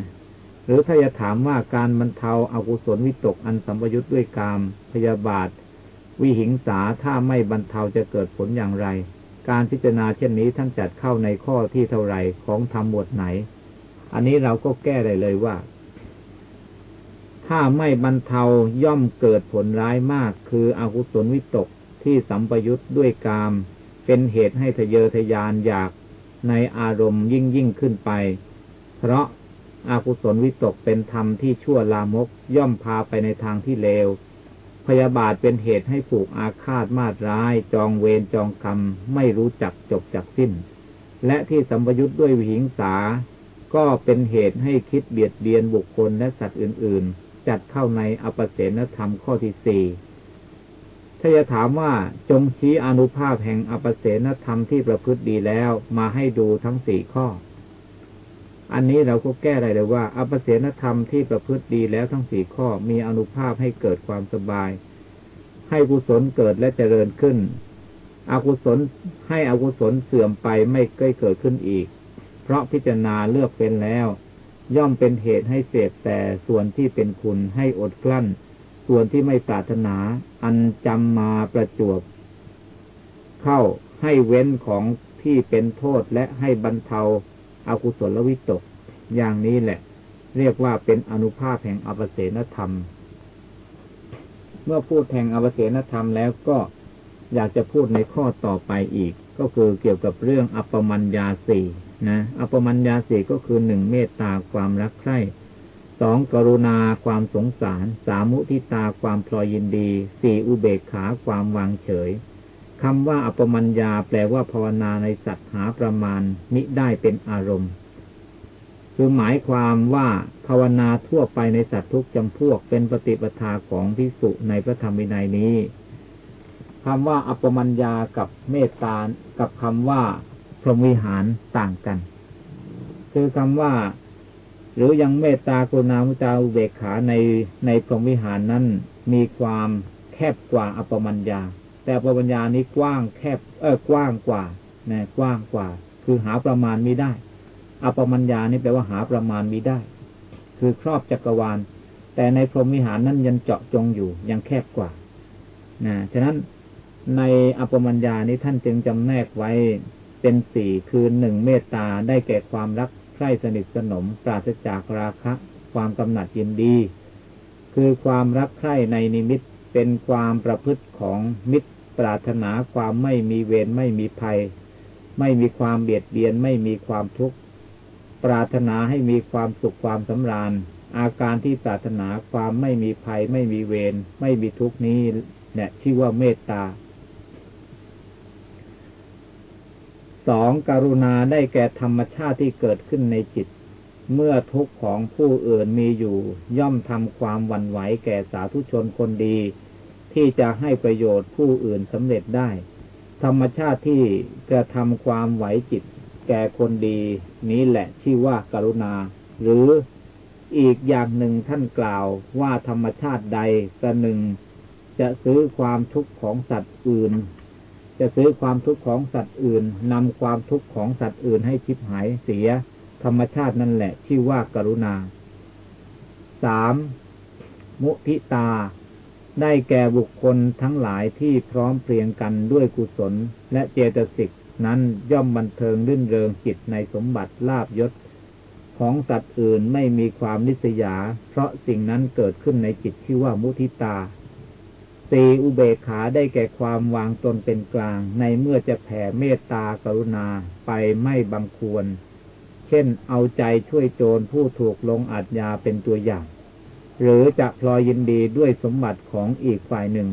รือถ้าจะถามว่าการบรรเทาอากุศลวิตกอันสัมปยุทธ์ด้วยกาม พยาบาท วิหิงสาถ้าไม่บรรเทาจะเกิดผลอย่างไร การพิจารณาเช่นนี้ท่านจัดเข้าในข้อที่เท่าไรของธรรมหมวดไหน อันนี้เราก็แก้ได้เลยว่า ถ้าไม่บรรเทาย่อมเกิดผลร้ายมาก คืออกุศลวิตกที่สัมปยุทธ์ด้วยกาม เป็นเหตุให้ทะเยอทะยานอยากในอารมณ์ยิ่งยิ่งขึ้นไป เพราะ อากุศลวิตกเป็นธรรมที่ชั่วลามกย่อมพาไปในทางที่เลว พยาบาทเป็นเหตุให้ผูกอาฆาตมาตร้าย จองเวรจองกรรม ไม่รู้จักจบจักสิ้น และที่สัมปยุทธ์ด้วยวิหิงสา ก็เป็นเหตุให้คิดเบียดเบียนบุคคลและสัตว์อื่น ๆ จัดเข้าในอปเสนธรรมข้อที่สี่ถ้าจะถามว่าจงชี้อนุภาพแห่งอปเสนธรรมที่ประพฤติดีแล้วมาให้ดูทั้งสี่ข้อ อันนี้เราก็แก้ได้เลยว่าอภิเสนธรรมที่ประพฤติดีแล้วทั้งสี่ข้อมีอนุภาพให้เกิดความสบาย ให้กุศลเกิดและเจริญขึ้น อกุศลให้อกุศลเสื่อมไปไม่เกิดเกิดขึ้นอีก เพราะพิจารณาเลือกเป็นแล้ว ย่อมเป็นเหตุให้เสพแต่ส่วนที่เป็นคุณให้อดกลั้น ส่วนที่ไม่ปรารถนา อันจำมาประจวบ เข้าให้เว้นของที่เป็นโทษและให้บรรเทา อากุศลวิตก อย่างนี้แหละ เรียกว่าเป็นอนุภาพแห่งอภเสนธรรม เมื่อพูดแห่งอภเสนธรรมแล้วก็อยากจะพูดในข้อต่อไปอีก ก็คือเกี่ยวกับเรื่องอัปมัญญาสี่นะอัปมัญญาสี่ก็คือหนึ่งเมตตาความรักใคร่สองกรุณาความสงสาร สามุทิตาความพลอยยินดี สี่อุเบกขาความวางเฉย คำว่าอปมัญญาแปลว่าภาวนาในสัตว์หาประมาณมิได้เป็นอารมณ์ คือหมายความว่าภาวนาทั่วไปในสัตว์ทุกจำพวกเป็นปฏิปทาของพิสุในพระธรรมวินัยนี้คำว่าอปมัญญากับเมตตากับคำว่าพรหมวิหารต่างกัน คือคำว่า หรือยังเมตตากรุณามุจาอุเบกขาในในพรหมวิหารนั้นมีความแคบกว่าอปมัญญา แต่ปัญญานี้กว้างแคบเออกว้างกว่านะกว้างกว่า คือหาประมาณมีได้อปมัญญานี่แปลว่าหาประมาณมีได้ คือครอบจักรวาล แต่ในพรหมวิหารนั้นยังเจาะจงอยู่ยังแคบกว่านะฉะนั้นในอปมัญญานี้ท่านจึงจำแนกไว้เป็นสี่คือหนึ่งเมตตาได้แก่ความรักใคร่สนิทสนม ปราศจากราคะ ความกำหนัดยินดี คือความรักใคร่ในนิมิตเป็นความประพฤติของมิตร ปรารถนาความไม่มีเวรไม่มีภัย ไม่มีความเบียดเบียนไม่มีความทุกข์ปรารถนาให้มีความสุขความสำราญ อาการที่ปรารถนาความไม่มีภัย ไม่มีเวรไม่มีทุกข์นี้เนี่ยชื่อว่าเมตตาสองการุณาได้แก่ธรรมชาติที่เกิดขึ้นในจิต เมื่อทุกข์ของผู้อื่นมีอยู่ ย่อมทำความหวั่นไหวแก่สาธุชนคนดี ที่จะให้ประโยชน์ผู้อื่นสำเร็จได้ ธรรมชาติที่กระทำความไหวจิต แก่คนดี นี้แหละที่ว่าการุณา หรืออีกอย่างหนึ่งท่านกล่าวว่าธรรมชาติใดกระหนึ่ง จะซื้อความทุกข์ของสัตว์อื่น จะซื้อความทุกข์ของสัตว์อื่นนำความทุกข์ของสัตว์อื่นให้ชิบหายเสีย ธรรมชาตินั่นแหละที่ว่าการุณาสามมุทิตา ได้แก่บุคคลทั้งหลายที่พร้อมเพรียงกันด้วยกุศลและเจตสิกนั้นย่อมบันเทิงรื่นเริงจิตในสมบัติลาบยศ ของสัตว์อื่นไม่มีความนิสยา เพราะสิ่งนั้นเกิดขึ้นในจิตที่ว่ามุทิตาสีอุเบกขาได้แก่ความวางตนเป็นกลาง ในเมื่อจะแผ่เมตตากรุณาไปไม่บังควร เช่นเอาใจช่วยโจรผู้ถูกลงอาญญาเป็นตัวอย่าง หรือจะพลอยยินดีด้วยสมบัติของอีกฝ่ายหนึ่ง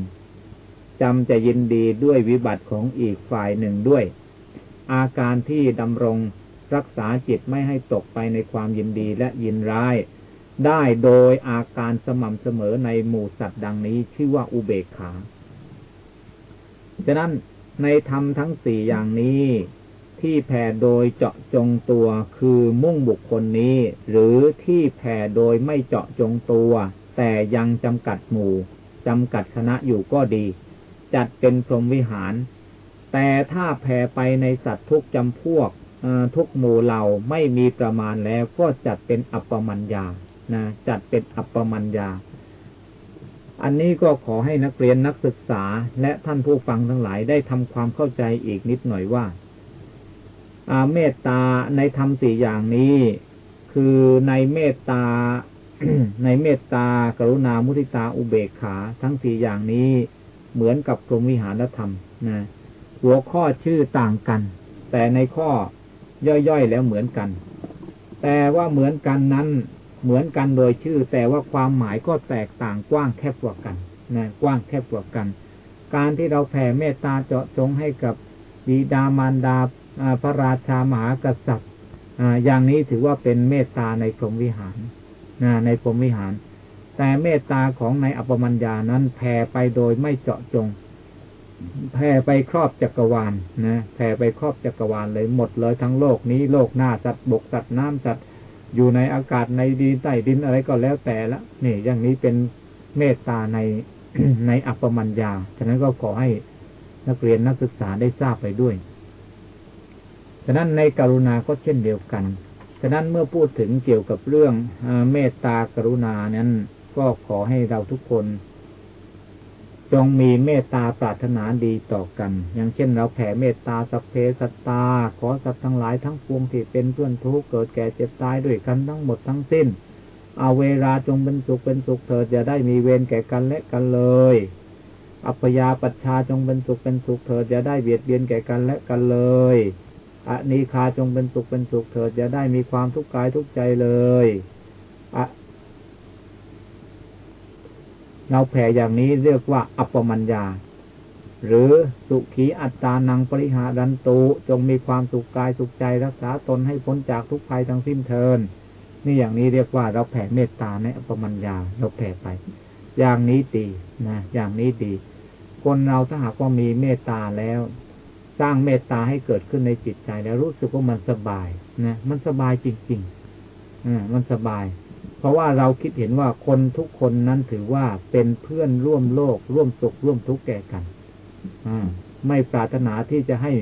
จำจะยินดีด้วยวิบัติของอีกฝ่ายหนึ่งด้วย อาการที่ดำรงรักษาจิตไม่ให้ตกไปในความยินดีและยินร้าย ได้โดยอาการสม่ำเสมอในหมู่สัตว์ดังนี้ชื่อว่าอุเบกขา ฉะนั้นในธรรมทั้งสี่อย่างนี้ ที่แผ่โดยเจาะจงตัวคือมุ่งบุคคลนี้ หรือที่แผ่โดยไม่เจาะจงตัว แต่ยังจำกัดหมู่จำกัดคณะอยู่ก็ดี จัดเป็นพรหมวิหาร แต่ถ้าแผ่ไปในสัตว์ทุกจำพวกทุกหมู่เหล่าไม่มีประมาณแล้วก็จัดเป็นอัปปมัญญานะจัดเป็นอัปปมัญญา อันนี้ก็ขอให้นักเรียนนักศึกษาและท่านผู้ฟังทั้งหลายได้ทำความเข้าใจอีกนิดหน่อยว่า เมตตาในธรรมสี่อย่างนี้ คือในเมตตาในเมตตากรุณามุทิตาอุเบกขาทั้งสี่อย่างนี้เหมือนกับพรหมวิหารธรรมนะหัวข้อชื่อต่างกัน แต่ในข้อย่อยๆแล้วเหมือนกัน แต่ว่าเหมือนกันนั้นเหมือนกันโดยชื่อ แต่ว่าความหมายก็แตกต่างกว้างแคบกว่ากันนะกว้างแคบกว่ากัน การที่เราแผ่เมตตาเจาะจงให้กับบิดามารดา พระราชามหากษัตริย์อย่างนี้ถือว่าเป็นเมตตาในพรหมวิหารในพรหมวิหาร แต่เมตตาของในอัปมัญญานั้นแผ่ไปโดยไม่เจาะจงแผ่ไปครอบจักรวาลนะแผ่ไปครอบจักรวาลเลยหมดเลยทั้งโลกนี้โลกหน้าสัตว์บกสัตว์น้ำสัตว์อยู่ในอากาศในดินใต้ดินอะไรก็แล้วแต่ละนี่อย่างนี้เป็นเมตตาในในอัปปมัญญาฉะนั้นก็ขอให้นักเรียนนักศึกษาได้ทราบไปด้วย ฉะนั้นในกรุณาก็เช่นเดียวกัน ฉะนั้นเมื่อพูดถึงเกี่ยวกับเรื่องเมตตากรุณานั้น ก็ขอให้เราทุกคน จงมีเมตตาปรารถนาดีต่อกัน อย่างเช่นเราแผ่เมตตาสัพเพสัตตา ขอสัตว์ทั้งหลายทั้งปวงที่เป็นเพื่อนทุกข์เกิดแก่เจ็บตายด้วยกันทั้งหมดทั้งสิ้น เอาเวลาจงเป็นสุขเป็นสุขเถิดจะได้มีเวรแก่กันและกันเลยอัปยาปัชชาจงเป็นสุขเป็นสุขเถิดจะได้เบียดเบียนแก่กันและกันเลย อะนีคาจงเป็นสุขเป็นสุขเถิดจะได้มีความทุกข์กายทุกใจเลยอะเราแผ่อย่างนี้เรียกว่า อัปปมัญญา หรือสุขีอัตตานังปริหารันตุจงมีความสุขกายสุขใจรักษาตนให้พ้นจากทุกภัยทั้งสิ้นเทินนี่อย่างนี้เรียกว่าเราแผ่เมตตาในอัปปมัญญาเราแผ่ไป อย่างนี้ดีนะอย่างนี้ดี คนเราถ้าหากว่ามีเมตตาแล้ว สร้างเมตตาให้เกิดขึ้นในจิตใจ แล้วรู้สึกว่ามันสบายนะมันสบายจริงๆอ่ามันสบาย เพราะว่าเราคิดเห็นว่าคนทุกคนนั้นถือว่าเป็นเพื่อนร่วมโลก ร่วมสุขร่วมทุกข์แก่กันอ่าไม่ปรารถนาที่จะให้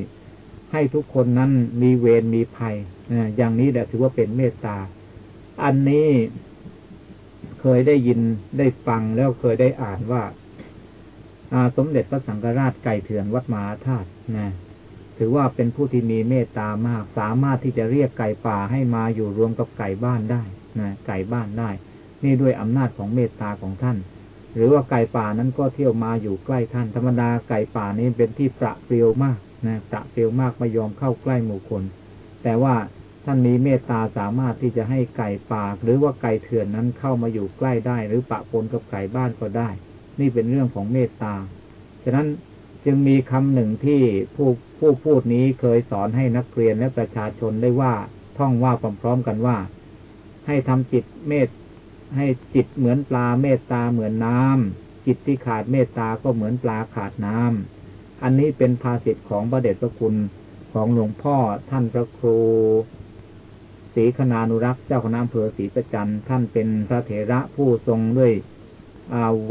ให้ทุกคนนั้นมีเวรมีภัยอ่าอย่างนี้แหละถือว่าเป็นเมตตา อันนี้เคยได้ยินได้ฟังแล้วเคยได้อ่านว่าอาสมเด็จพระสังฆราชไก่เถื่อนวัดมหาธาตุนะ ถือว่าเป็นผู้ที่มีเมตตามาก สามารถที่จะเรียกไก่ป่าให้มาอยู่รวมกับไก่บ้านได้นะไก่บ้านได้ นี่ด้วยอำนาจของเมตตาของท่าน หรือว่าไก่ป่านั้นก็เที่ยวมาอยู่ใกล้ท่าน ธรรมดาไก่ป่านี้เป็นที่ประเปรียวมากนะประเปรียวมากไม่ยอมเข้าใกล้หมู่คน แต่ว่าท่านมีเมตตาสามารถที่จะให้ไก่ป่าหรือว่าไก่เถื่อนนั้นเข้ามาอยู่ใกล้ได้ หรือปะปนกับไก่บ้านก็ได้ นี่เป็นเรื่องของเมตตา ฉะนั้น จึงมีคำหนึ่งที่ผู้ผู้พูดนี้เคยสอนให้นักเรียนและประชาชนได้ว่าท่องว่าพร้อมๆกันว่า ให้ทำจิตเมตให้จิตเหมือนปลาเมตตาเหมือนน้ำจิตที่ขาดเมตตาก็เหมือนปลาขาดน้ำอันนี้เป็นภาษิตของพระเดชพระคุณของหลวงพ่อท่านพระครูศรีคณานุรักษ์เจ้าคณะอำเภอศรีประจันท่านเป็นพระเถระผู้ทรงด้วย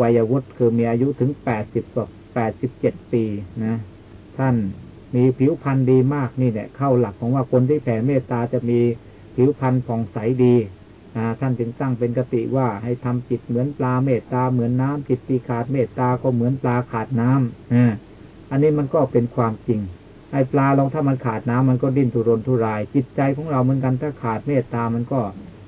วัยวุฒิคือมีอายุถึงแปดสิบกว่า แปดสิบเจ็ดปีนะ ท่านมีผิวพรรณดีมากนี่แหละเข้าหลักของว่าคนที่แผ่เมตตาจะมีผิวพรรณผ่องใสดีท่านจึงตั้งเป็นกติว่าให้ทำจิตเหมือนปลาเมตตาเหมือนน้ำจิตตีขาดเมตตาก็เหมือนปลาขาดน้ำออันนี้มันก็เป็นความจริงไอ้ปลาลองถ้ามันขาดน้ำมันก็ดิ้นทุรนทุราย จิตใจของเราเหมือนกันถ้าขาดเมตตามันก็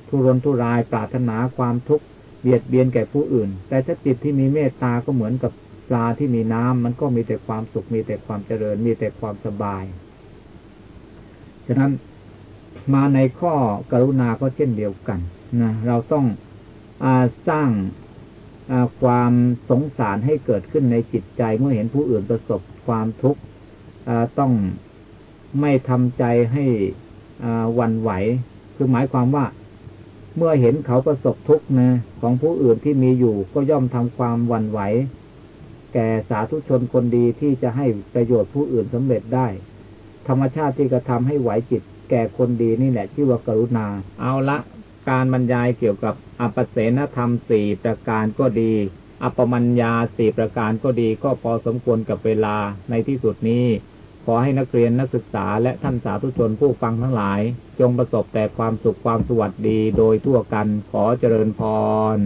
ทุรนทุรายปรารถนาความทุกข์เบียดเบียนแก่ผู้อื่น แต่ถ้าจิตที่มีเมตตาก็เหมือนกับ ปลาที่มีน้ำมันก็มีแต่ความสุข มีแต่ความเจริญ มีแต่ความสบาย ฉะนั้นมาในข้อกรุณาก็เช่นเดียวกันนะเราต้องอสร้างความสงสารให้เกิดขึ้นในจิตใจเมื่อเห็นผู้อื่นประสบความทุกข์ต้องไม่ทำใจให้วันไหว คือหมายความว่าเมื่อเห็นเขาประสบทุกข์นะของผู้อื่นที่มีอยู่ก็ย่อมทำความวันไหว แก่สาธุชนคนดีที่จะให้ประโยชน์ผู้อื่นสำเร็จได้ ธรรมชาติที่กระทำให้ไหวจิต แก่คนดีนี่แหละชื่อว่ากรุณา เอาละการบรรยายเกี่ยวกับอปเสนธรรมสี่ประการก็ดี อปมัญญาสี่ประการก็ดีก็พอสมควรกับเวลาในที่สุดนี้ ขอให้นักเรียนนักศึกษาและท่านสาธุชนผู้ฟังทั้งหลาย จงประสบแต่ความสุขความสวัสดีโดยทั่วกันขอเจริญพร